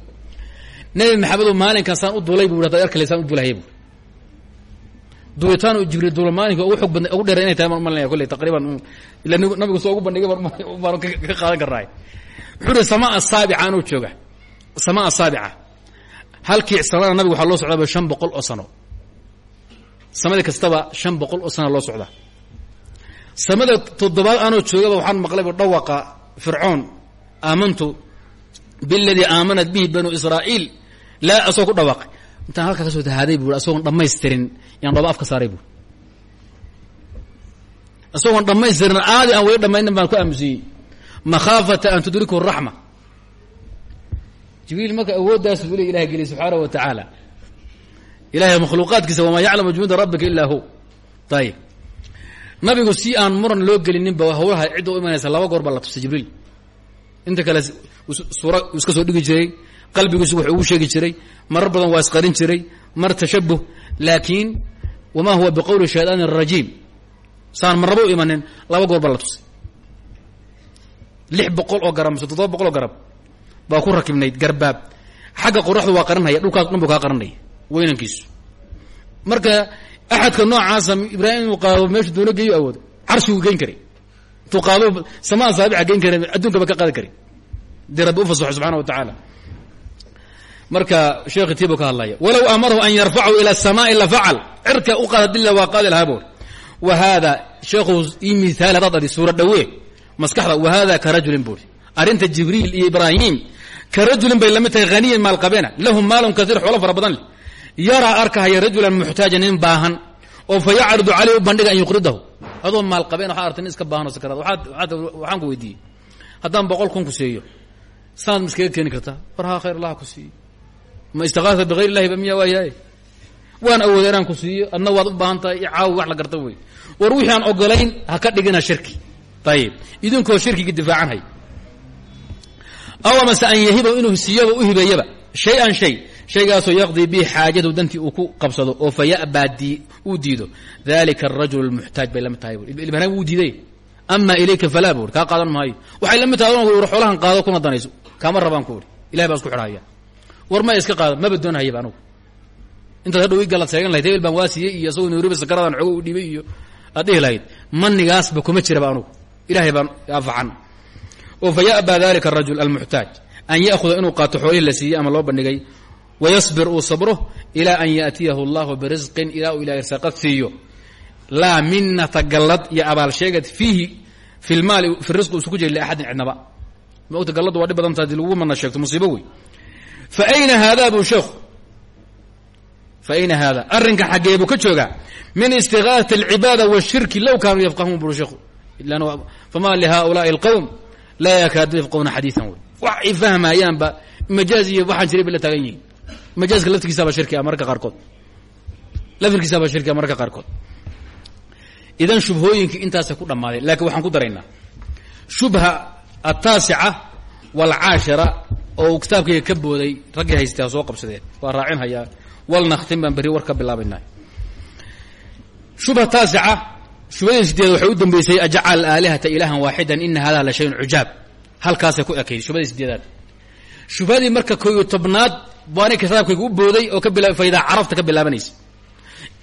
nabi maxamed oo maalinkan saan u duulay bu hada arkale saan u duulahaya bu duulitaan jibriil duula ugu xog badna ugu dheera inay tahay malinaya kolley taqriiban ila nabigu soo ugu bandhigay baan ka qaadan karnaay wuxuu samaa asaabica jooga. Samaa asaabica halkii samada nabiga waxaa loo socdaaba shan boqol oo sano. Samada kastaba shan boqol oo sano loo socda samada toddobaad anoo joogaba waxaan maqlayba dhawaqa fircoon aamantu biladii aamanat bihi banu israa'iil laa asagoo ku dhawaaqay intaan halkaa ka soo tahaaday bui asagoon dhammaystirin. Yaan dhooba afka saaray buui isagoon dhammaystirin aadi aan weli dhamaynin baan ku aamusiyey. Makhaafata an tudriku raxma jibriil marka awooddaas buu le ilahay geliyay subxaanahu wa tacaala. Ilahay makhluuqaadkiisa wamaa yaclamu junuuda rabbika ilaa hu. Ayib nabigu si aan muran loo gelinin ba hawlaha cidda u imanaysa laba goor baa la tusay jibriil. Inta kale suura iska soo dhigi jiray qalbigiisu wuxuu ugu sheegi jiray marar badan waa isqarin jiray mar tashabuh laakiin wamaa huwa biqowli shayطaan الrajiim saan marnaba u imanin laba goor baa la tusay lix boqol oo garam mise toddoba boqol oo garam baa ku rakibnayd garbaab xagga qoraxdu waa qaranhaya dhulkaas dhan bu kaa qaranaya weynankiisu marka axadka noocaasa ibraahim inuu qaado meeshu doona geeyo awoodo carshiguu geyn karay intuu qaado samaa saabica geyn kara addunkaba ka qaadi kari dii rabbi u fasaxo subxana wa tacaala marka sheekhi tiibu ka hadlaya walow amarahu an yarfachu ila الsamaai lafacal cirka u qaada dilla waa qaadi lahaa boor wa hada sheekhu ii mihaal hadaad adhi maskaxda wa hada ka rajulin buuri arrinta jibriil iyo ibraahim ka rajulin bay la mid tahay haniyan maalqabeena lahu maalun kaiir xoolo fara badan leh. Yaraa rajulan muxtaaja nin baahan oo fa yacridu caleyh an yuqridahu. Adoo maalqabeen waxaa artay iska baahan oo sakaraad waxaan ku weydiiyey. Haddaan boqol kun ku siiyo sanaad ma iskaga keeni kartaa? War allah ku siiyo ma istikaasa bigayr illahi ba miya waayahay waan awooda inaan ku siiyo adna waad u baahan tahay caawi wax la garta wey war wixii aan ogolayn ha ka dhigina shirki. Ayib idinkoo shirkiga difaacan hay. Aw amase an yahiba inuu siiyaba u hibeeyaba. Shay-an shay. Shaygaasoo yaqdii bihi xaajadu dantii uu ku qabsado oo fa ya'baa uu diido. Dalika arajul almuxtaaj bay la mid tahay ibraahim wuu diiday. Ama ilayka falaa buuri kaa qaadan maayo. Waxay la mid tahay qaado kuna danayso. Kaama rabaan ku uri ilahay baa isku war maya iska qaada maba doonahayaba anugu. Intaad hadhow i galad sheegan lahayd baan waa siiyey iyo isagoo nairobi sakaradan xogo u dhibay iyo aad dhihi lahayd. Manigaasba kuma jiraba anugu. Ilahay baan afacan oo fa ya'baa dalika arajul almuxtaaj an ya'huda inuu qaato xoolihii la siiyey ama loo bandhigay. Wayasbir uu sabro ilaa an yaatiyahu allahu birisqin ilaa uu ilahay irsaaqad siiyo. Laa minata gallad iyo abaal sheegad fiihi fi lmaali fi risqi usu ku jiri liaxadin cidnaba. Maogta galladdu waa dhib badan taha haddii lagu mana sheegto musiibo wey fa ayna haada buu sheekhu fa ayna haada arrinka xaggee buu ka joogaa min istigaasati alcibaada washirki low kaanuu yafqahuun buri sheekhu fama lihaulaai alqowm laa yakaadu yafqahuna xadiian wey wax ay fahmayaanba majaaz iyo waxaan jiray bay la taagan yihiin majaaska laftirkiisaba shirki ah mararka qaarkood laftirkiisaba shirki ah mararka qaarkood idan shubhooyinkii intaasay ku dhammaadeen laakiin waxaan ku daraynaa shubha ataasica waalcaashira oo kitaabkayga ka booday raggii haystay ha soo qabsadeen. Waa raacin hayaa. Walnakhtim baan berri war bilaabaynaa shubha taasica shubhadii sideed waxay u dambeysay ajcal aalihata ilaahan waaxidan ina hada la shayun cujaab halkaasay ku ekayd shubhadii sideedaad. Shubhadii marka ko iyo tobnaad baana kitaabkayga u booday oo ka bila faidaa carafta ka bilaabanaysa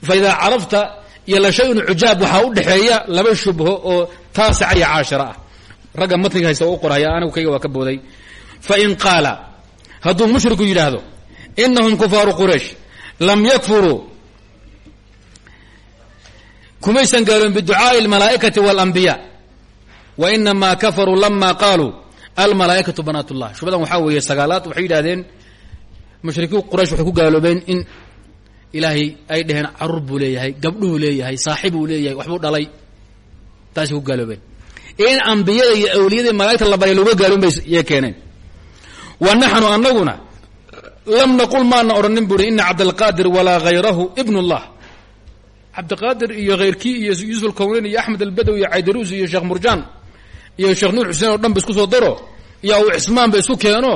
faidaa carafta iyo la shayun cujaab waxaa u dhexeeya laba shubho oo taasica iyo caashira ah. Ragga haysta u qorhaya anigu kayga waa ka booday fain qaala hadduu mushriku yidhaahdo inahum kufaaru quraysh lam yakfuruu kumaysan gaaloobin biducaa'i almalaa'ikati waalambiyaa wa inamaa kafaruu lama qaaluu almalaa'ikatu banaat ullah shubadan waxaa weeye sagaalaad waxay yidhahdeen mushrikiin quraysh waxay ku gaaloobeen in ilaahay ay dhaheen carruur buu leeyahay gabdhuhu leeyahay saaxibuu leeyahay waxbuu dhalay taasay ku gaaloobeen in ambiyada iyo awliyada malaigta la barya looga gaaloon bay wa naxnu anaguna lam naqul maana odhanin buuri ina cabdalqaadir walaa hayrahu ibn اllah cabdiqaadir iyo hayrkii iyo yuusuf alkowneyn iyo axmed albadawi iyo caydaruus iyo sheekh murjaan iyo sheekh nuur xuseen oo dhan ba soo daro iyo abu cismaan ba isu keeno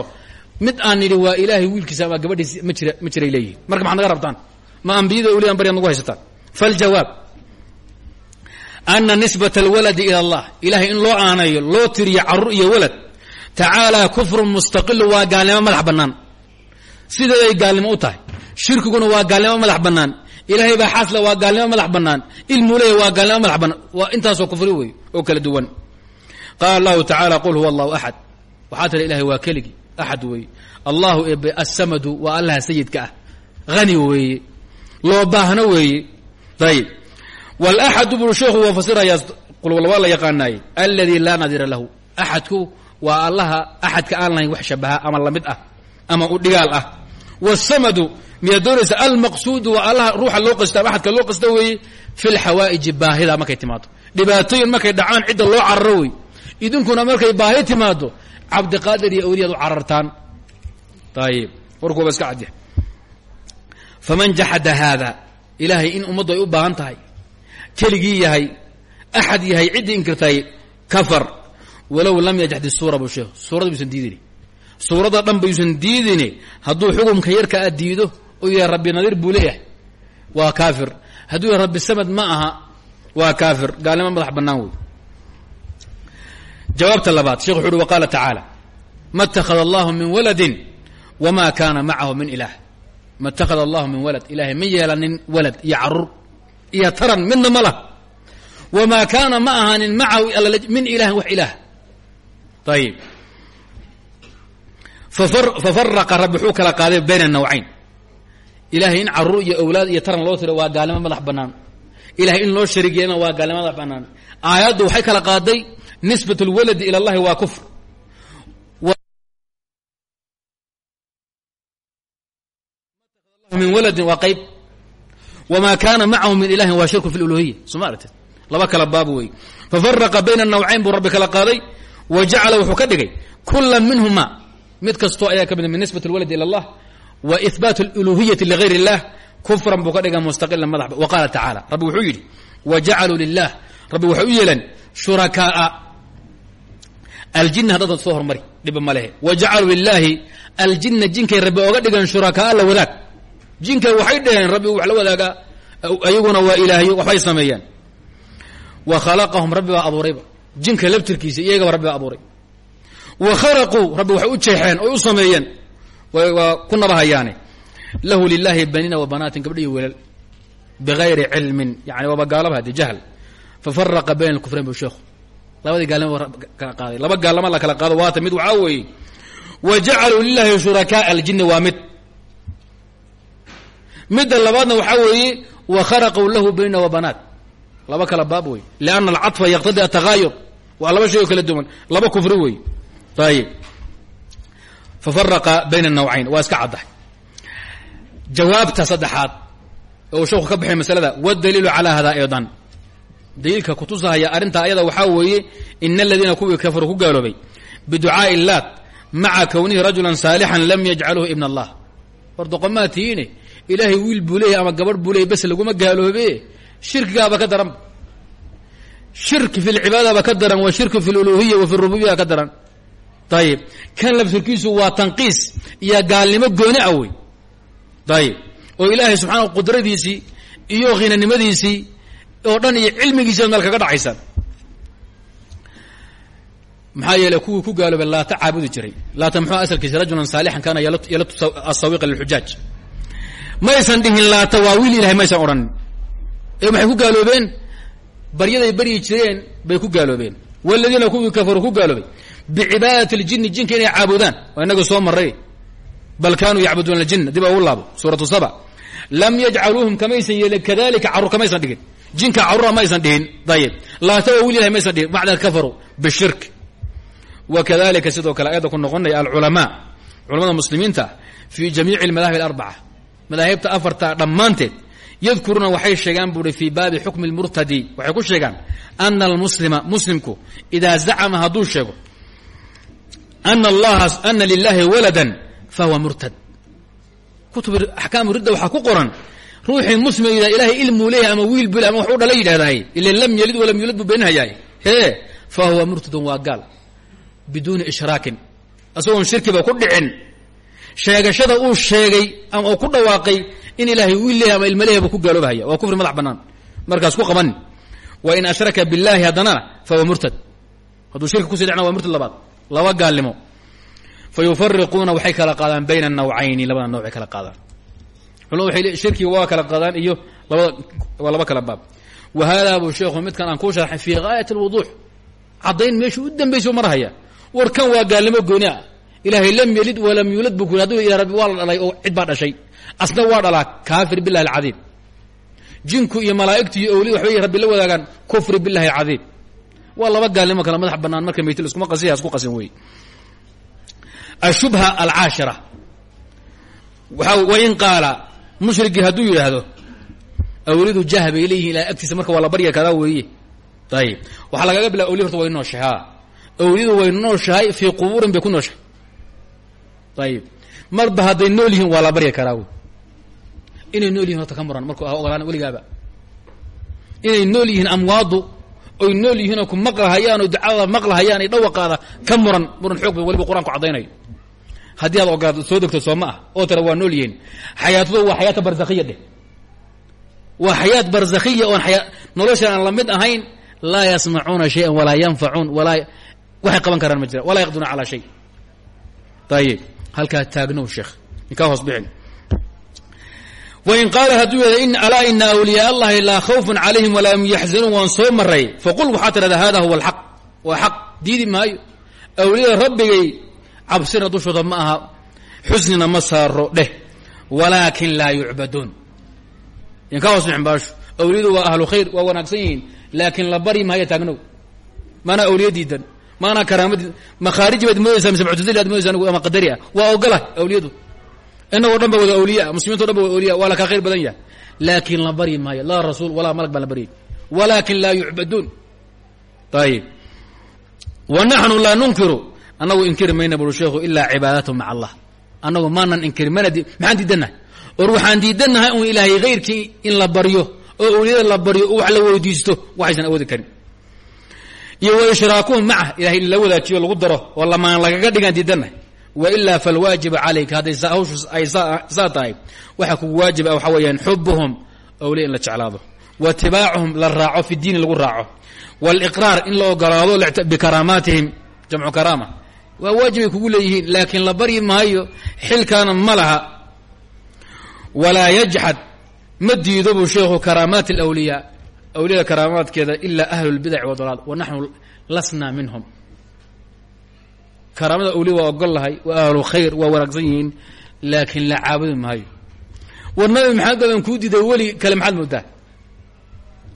mid aan nidhi waa ilaahay wiilkiisa ama gabadhiisi ma jira ma jiray leeyihiin marka maxad naga rabtaan? Ma ambiyada awliyan baryaad nagu haysataan. Faljawaab ana nisbata alwaladi ila allah. Ilahay in loo aanayo loo tiriyo carruur iyo walad tacaalaa kufrun mustaqilu waa gaalnimo madax bannaan. Sideeday gaalnimo u tahay. Shirkiguna waa gaalnimo madax bannaan. Ilaahay baa xaasla waa gaalnimo madax bannaan. Ilmuu leeya waa gaalnimo madax bannaan. Waa intaasoo kufri wey oo kala duwan. Qaala allahu tacala qul huwa allahu axad waxaa tira ilahay waa keligii axad weeye allahu ebe assamadu waa allaha sayidka ah. Hani weeye loo baahno weeye ayib walaxadu buu sheekhu waa fasirayaa qulwal waa la yaqaanaaye aladi laa nadira lahu. Axadku waa allaha axadka aan lahayn wax shabaha ama la mid ah ama u dhigaal ah. Wsamadu miyaad doonaysa almaqsuudu waa allaha ruuxa loo qasta ama axadka loo qasta weeye fi lxawaa'iji baahida markay timaado. Dhibaatooyin markay dhacaan cidda loo cararo wey idinkuna markay baahi timaado cabdiqaadir iyo awliyaad u carartaan. Ayib warku waaba iska cadya faman jaxada haada ilaahay in ummaddu ay u baahan tahay keligii yahay axad yahay ciddii inkirtay kafar walow lam yajxad suura buu sheekh suuradda buusan diidini. Suuradda dhan bayuusan diidini. Hadduu xukumka yarka a diido oo yahay rabbi nadiir buu leeyahay. Waa kaafir. Rabbi samad ma aha waa kaafir. Gaalnimo madax bannaan wey jawaabta labaad shekh wa qaala tacaala ma allahu min waladin wma kaana macahu min ilaah. Ma allahu min walad. Ilahay ma yeelanin walad iyo carur taran midna ma lah ma ahaanin macahu min ilahin wax ilaah ayib fafaraqa rabbi wuxuu kala qaaday bayna nawcayn ilahay in carruur iyo awlaad iyo taran loo tiro waa gaalnimo madax bannaan ilahay in loo shariig yeelana waa gaalnimo madax bannaan aayaddu waxay kala qaaday nisbat اlwaladi ila اllahi waa kufr min waladin waa qayb wma kaana macahu min ilahin waa shirku fi luluhiya soo ma aragtid laba kala baab wey fafaraqa bayna nawcayn buu rabbi kala qaaday wa jacala wuxuu ka dhigay kula minhuma mid kastoo ayaa ka mid min nisbat اlwaladi ilى اllah wa ihbaat اluluhiyati ligayr اllah kufran buu ka dhiga mustaqilan madax wa qaala tacala rabbi wuxuu yidhi wa jacaluu lilah rabbi waxay u yeeleen shurakaaa aljina haddadan soo hormari dhiba ma lehe wa jacaluu lilaahi aljina jinkay rabbi ooga dhigan shurakaaa la wadaag jinka waxay dhaheen rabbi wax la wadaagaa ayaguna waa ilaahyo waxbay sameeyaan wa khalaqahum rabbi baa abuurayba jinka labtirkiisa iyagaba rabbi baa abuuray. Wa kharaquu rabbi waxay u jeexeen oy u sameeyeen. Waa ku nabahayaane. Lahu lilahi baniina wa banaatin gabdha iyo welal bigayri cilmin yani waaba gaalaba hadi jahl. Fafaraqa bayna alkufrayn bu sheekhu. Labadii gaalnimo kala qaaday. Laba gaalnimo la kala qaado waata mid waxaa weeye. Wa jacaluu lilahi shurakaa aljini waa mid. Midda labaadna waxaa weeye wa kharaquu lahu bayna wa banaat. Laba kala baab wey lianna alcaطfa yaqtadi atagaayur waa laba shay oo kala duwan. Laba kufri wey. Ayib fafaraqa bayna nawcayn waa iska caddahay. Jawaabta saddexaad oo sheekhu ka baxay masalada wdaliilu calaa hada aydan? Daliilka kutusahaya arrintaa ayada waxaa weeye ina aladiina kuwii kafaruu ku gaaloobay biducaa'i laat maca kownihi rajulan saalixan lam yajcaluhu ibn allah. War doqomaa tihiine ilaahay wiil buu leeyahay ama gabadh buu leeyahy bes laguma gaaloobe ka daranba shirki fi lcibaadaba ka daran wa shirki fi luluhiya wa fi rububiya ka daran. Ayib kan laftirkiisu waa tanqiis iyo gaalnimo gooni ah wey. Ayib oo ilaahay subxaana qudradiisii iyo khinanimadiisii oo dhan iyo cilmigiisiiad meel kaga dhacaysaan maxaa yeele kuwii ku gaaloobay laata caabudi jiray. Laata muxuu asalkiisa rajulan saalixan kaana yalatu asawiqa lilxujaaj maysan dhihin laata waa wiil ilahay maysan odhanin ee maxay ku gaaloobeen baryaday baryi jireen bay ku gaaloobeen. Waladiina kuwii kafaruu ku gaaloobay. Bicibaadati اljini jinka inay caabudaan waa inaga soo maray. Bal kaanuu yacbuduuna aljina dib ugu laabo saba. Lam yajcaluuhum kamaysan yeelin kadalika carruur kamaysan dhigin. Jinka carruura maysan dhihin ayib laata waa wiil ilahay maysan dhihin macda kafaruu bishirk. Wa kadalika sidoo kale ayadda ku noqonaya alculamaa. Culamada muslimiinta fii jamiici almadaahib alarbaca. Madaahibta afarta dhammaanteed yadkuruuna waxay sheegaan buuhi fii baabi xukmi lmurtadi waxay ku sheegaan ana almuslima muslimku idaa zacama hadduu sheego ana allaha ana lilahi waladan fahuwa murtad. Kutub axkaamu ridda waxaa ku qoran ruuxii muslim yidhah ilahay ilmuu leeyahay ama wiil bule ama wax u dhala yidhahdaay ila lam yalid walam yulad buu beenhayaay hee fa huwa murtadun waa gaal biduuni ishraakin isagoon shirkiba ku dhicin sheegashada uu sheegay ama uu ku dhawaaqay in ilaahay wiil leeyahay ama ilma leeyahay buu ku gaaloobahaya waa kufri madax bannaan. Markaas ku qabanin. Wa in ashraka billahi haddana fa huwa murtad. Hadduu shirki ku sii dhicna waa murtad labaad. Laba gaalnimo. Fa waxay kala qaadaan bayna anawcayni labada nooc kala qaadaan. Culmadu waxay shirkiga waa kala qaadaan iyo labada waa laba kala baab. Wa haadaa buu sheekhu midkan aan kuu sharxay fii gaayat alwuduux caddayn meeshuu u dambaysa marhaya war waa gaalnimo gooni ah ilaahay lam yelid walam yuulad buu ku ila rabbi waa la dhalay oo cid baa dhashay. Asna waa dhalaa kaafir billahi alcadiim. Jinku iyo malaa'igtu iyo owliyad waxbay rabbi la wadaagaan kufri billahi alcadiim. Waa laba gaalnimo kale madax bannaan marka maytil iskuma qasiya isku qasin wey ashubha alcaashira. Waxa wain qaala mushrigii hadduu yidhaahdo awlidu jah bay leeyihiin ilaa marka waa la barya weeye. Ayib waxaa lagaga bilaa awliya horta way nooshahay. A awliyadu way nooshahay fii qubuurin bay ku nooshahay ayib marba hadday nool yihiin waa la barya karaa inay nool yihiin horta ka muran marku ah ogolaan weligaaba inay nool yihiin amwaadu oy nool yihiin oo ku maqlahayaan oo ducadada maqlahayaan ay dhawaqaada ka muran muran xoog ba waliba qur'aanku caddaynayo haddii aad ogolaad soo degto soo oo tira waa nool yihiin xayaatadu waa xayaata barzakhiya dheh waa xayaat barzakhiya oon aya noloshan aan la mid ahayn laa yasmacuuna shayan walaa yanfacuun walaa waxay qaban karaan ma jiraan walaa yaqduuna calaa shay ayib halkaa taagnow sheekh. Inkaa hoos bixin. Wain qaala hadduu in alaa ina awliyaa allahi laa khawfun calayhim walaa hum yaxzanuun waan soo maray faqul waxaa tidhahdaa hada huwa alxaq. Waa xaq. Diidi maayo. Awliyada rabbigay cabsina dushooda ma aha. Xusnina ma saaro dheh. Walaakin laa yucbaduun. Inkaa hoos bixin baashu. Awliyadu waa ahlu khayr waa wanaagsan yihiin. Laakiin la bari maayo taagnow. Maanaa awliya diidan maanaa karaama diidan makhaariji baad moodaysaa mise muctazili aad moodaysaa ama qadari ah waa awliyadu. Inagoo dhan wada awliya muslimiinto dhan wada awliya waa la kaa badan yahay. Laakiin la baryi maayo laa rasuul walaa malag baan la baryay walaakin laa yucbaduun ayib wa naxnu laa nunkiru. Annagu inkiri mayna buri sheekhu ilaa cibaadatu maca allah. Annagu maanan inkiri mana maxaan diidannahay or waxaan diidannahay un ilaahay hayrkii in la baryo oo awliyada la baryo wax la weydiisto waxaysan awoodi karin iyo wa ishraakuhum maca ilahay in la wadaajiyo lagu daro oo lamaan lagaga dhigaan diidannahay wailaa falwaajibu calayka hadday hawshu ay saa tahay waxaa kugu waajiba waxaa weeyaan xubuhum awliya in la jeclaado. Wa itibaacuhum la raaco fi diini lagu raaco. Waliqraar in la ogolaado bikaraamaatihim jamcu karaama. Waa waajibay kugu leeyihiin laakiin la baryi maayo xilkaana ma laha. Walaa yajxad ma diido buu awliyada karaamaadkeeda ilaa ahlu lbidaci wadalaal wa naxnu lasna minhum. Karaamada awliya waa ogol lahay waa ahlu khayr waa wanaagsan yihiin la caabudi maayo. War nabi maxamed baabaan diiday weli kale maxaad moodaa.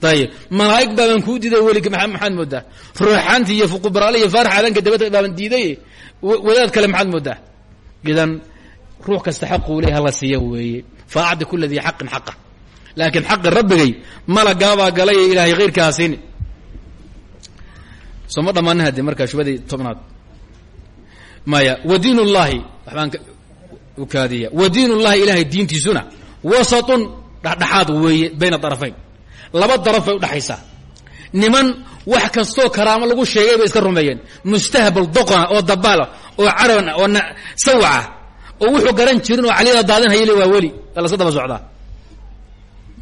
Ayib malaa'ig baabaan kuu diiday weli maxaad moodaa. Ruuxaanti iyo fuqubaraale iyo faarax aadanka dabada baaban diiday wadaad kale maxaad moodaa. Idan ruux kasta xaquu hala siiya weeye. Fa acdi kula dii xaqin laakiin xaqi rabbigay malagaabaa galay ee ilaahay hayrkaa ha siini soo ma dhammaanin haddi markaa shubadii tobnaad. Maya wa diin ullahi waxbaan ukaadiya wa diin ullahi ilaahay diintiisuna wasatun dhexdhexaad weeye bayna darafayn. Laba daraf bay udhexaysaa niman wax kastoo karaamo lagu sheegay bay iska rumeeyeen. Mustahbal doqona oo dabaala oo caraban oo sawacah oo wuxuu garan jirin oo caliyada daadin hayale waa weli. Waa laska daba socdaa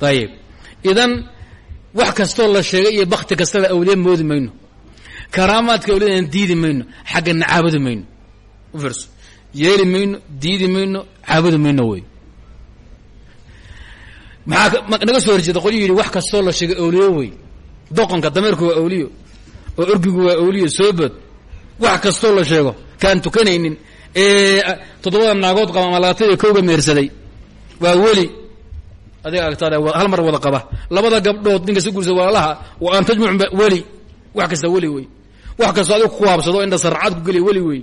ayib idan wax kastoo la sheegay iyo bakti kastaba awliya moodi mayno karaamaadka awliyadan diidi mayno xaggana caabudi mayno ufiirso yeeli mayno diidi mayno caabudi mayno wey maxaa naga soo horjeeda qolyu yidhi wax kastoo la sheegay awliyo wey doqonka dameerku waa awliyo oo orgigu waa awliyo soobod wax kastoo la sheego kaan tukanaynin ee toddobada naagood qaba ama labaatan iyo kowga meersaday waa weli adiga agtaada hal mar wada qaba. Labada gabdhood ninka si guursa walaalaha wa an tajmuc weli. Wax kasta weli wey. Wax kastoo adiga kuwaabsado indha sarcaad ku geliya weli wey.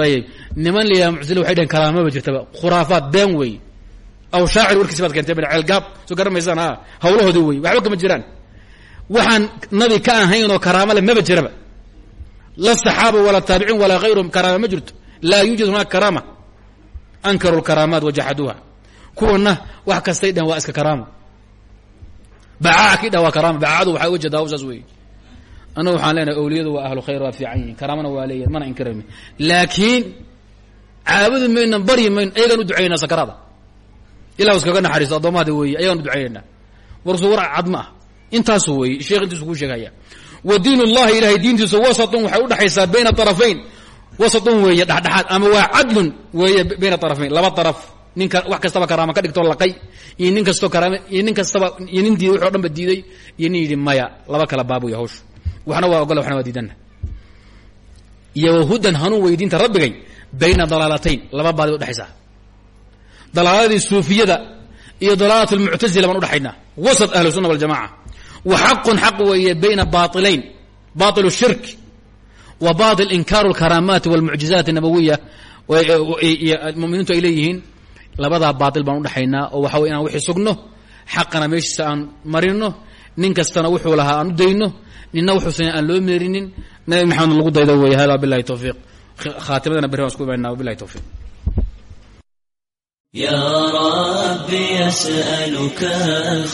Ayib niman liyaa muctazila waxay dhaheen karaamaba jirtaba. Khuraafaad been wey. Aw shaacir warkiisi baad keentay ceelgaab soo garamaysaan a hawlahoodi wey waxba kama jiraan. Waxaan nabi ka ahayn oo karaama le maba jiraba. La saxaaba walaa taabiciin walaa hayruhum karaama ma jirto. Laa yuujad hunaaka ankaru lkaraamaat wajaxaduuha kuwana wax kastay dhaheen waa iska karaamo bacaa dhah waa karaama bacaadu waxaa ujeeda hawshaas wey annagu waxaan leenahay awliyadu waa ahlu khayr waa fiican karaamana waa leeyahin mana inkirayno laakiin caabudi mayno baryi mayno ayagaan u sakaraada ilah iskaga naxariisto addoommahada weeye ayagaan u ducaynaynaa warsu war cad ma ah intaasu sheekh intiisu kuu sheegaya. Wa diin ullahi ilahay diintiisu wasatun waxay udhexaysaa bayna arafayn wasatun weeye dhexdhexaad ama waa cadlun weeye bayna arafayn laba araf ninka wax kastaba karaama ka dhigtoo laqay iyo nin kastoo karaama iyo nin iyo nin diiday waxo dhan ba diiday iyo nin yidhi maya laba kala baabuya hawshu waxna waa ogola waxna waa diidana iyo wahudan hanuun weydiinta rabbigay bayna dalaalatayn laba baadi udhexaysaa dalaaladii suufiyada iyo dalaalat lmuctazila baan udhexaynaa wasat ahlu sunna waljamaca wa xaqun xaq weeye bayna baailayn bail shirk wa bail inkaaru lkaraamaati walmucjizaat nabawiya muminiintu ay leeyihiin labadaa baail baan udhexaynaa oo waxa wey inaan wixii sugno xaqana meeshiisa aan marino nin kastana wuxuu lahaa aan u dayno nina wuxuusan aan loo meerinin nabi maxamed lagu daydo wey hada bilahi towfiiq khaatimadana berri waan isku imaanaa wabilahi towfiiq يا رب يسألك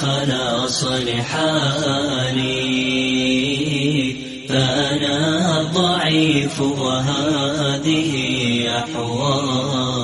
خلاص لحالي فأنا ضعيف وهذه أحوالي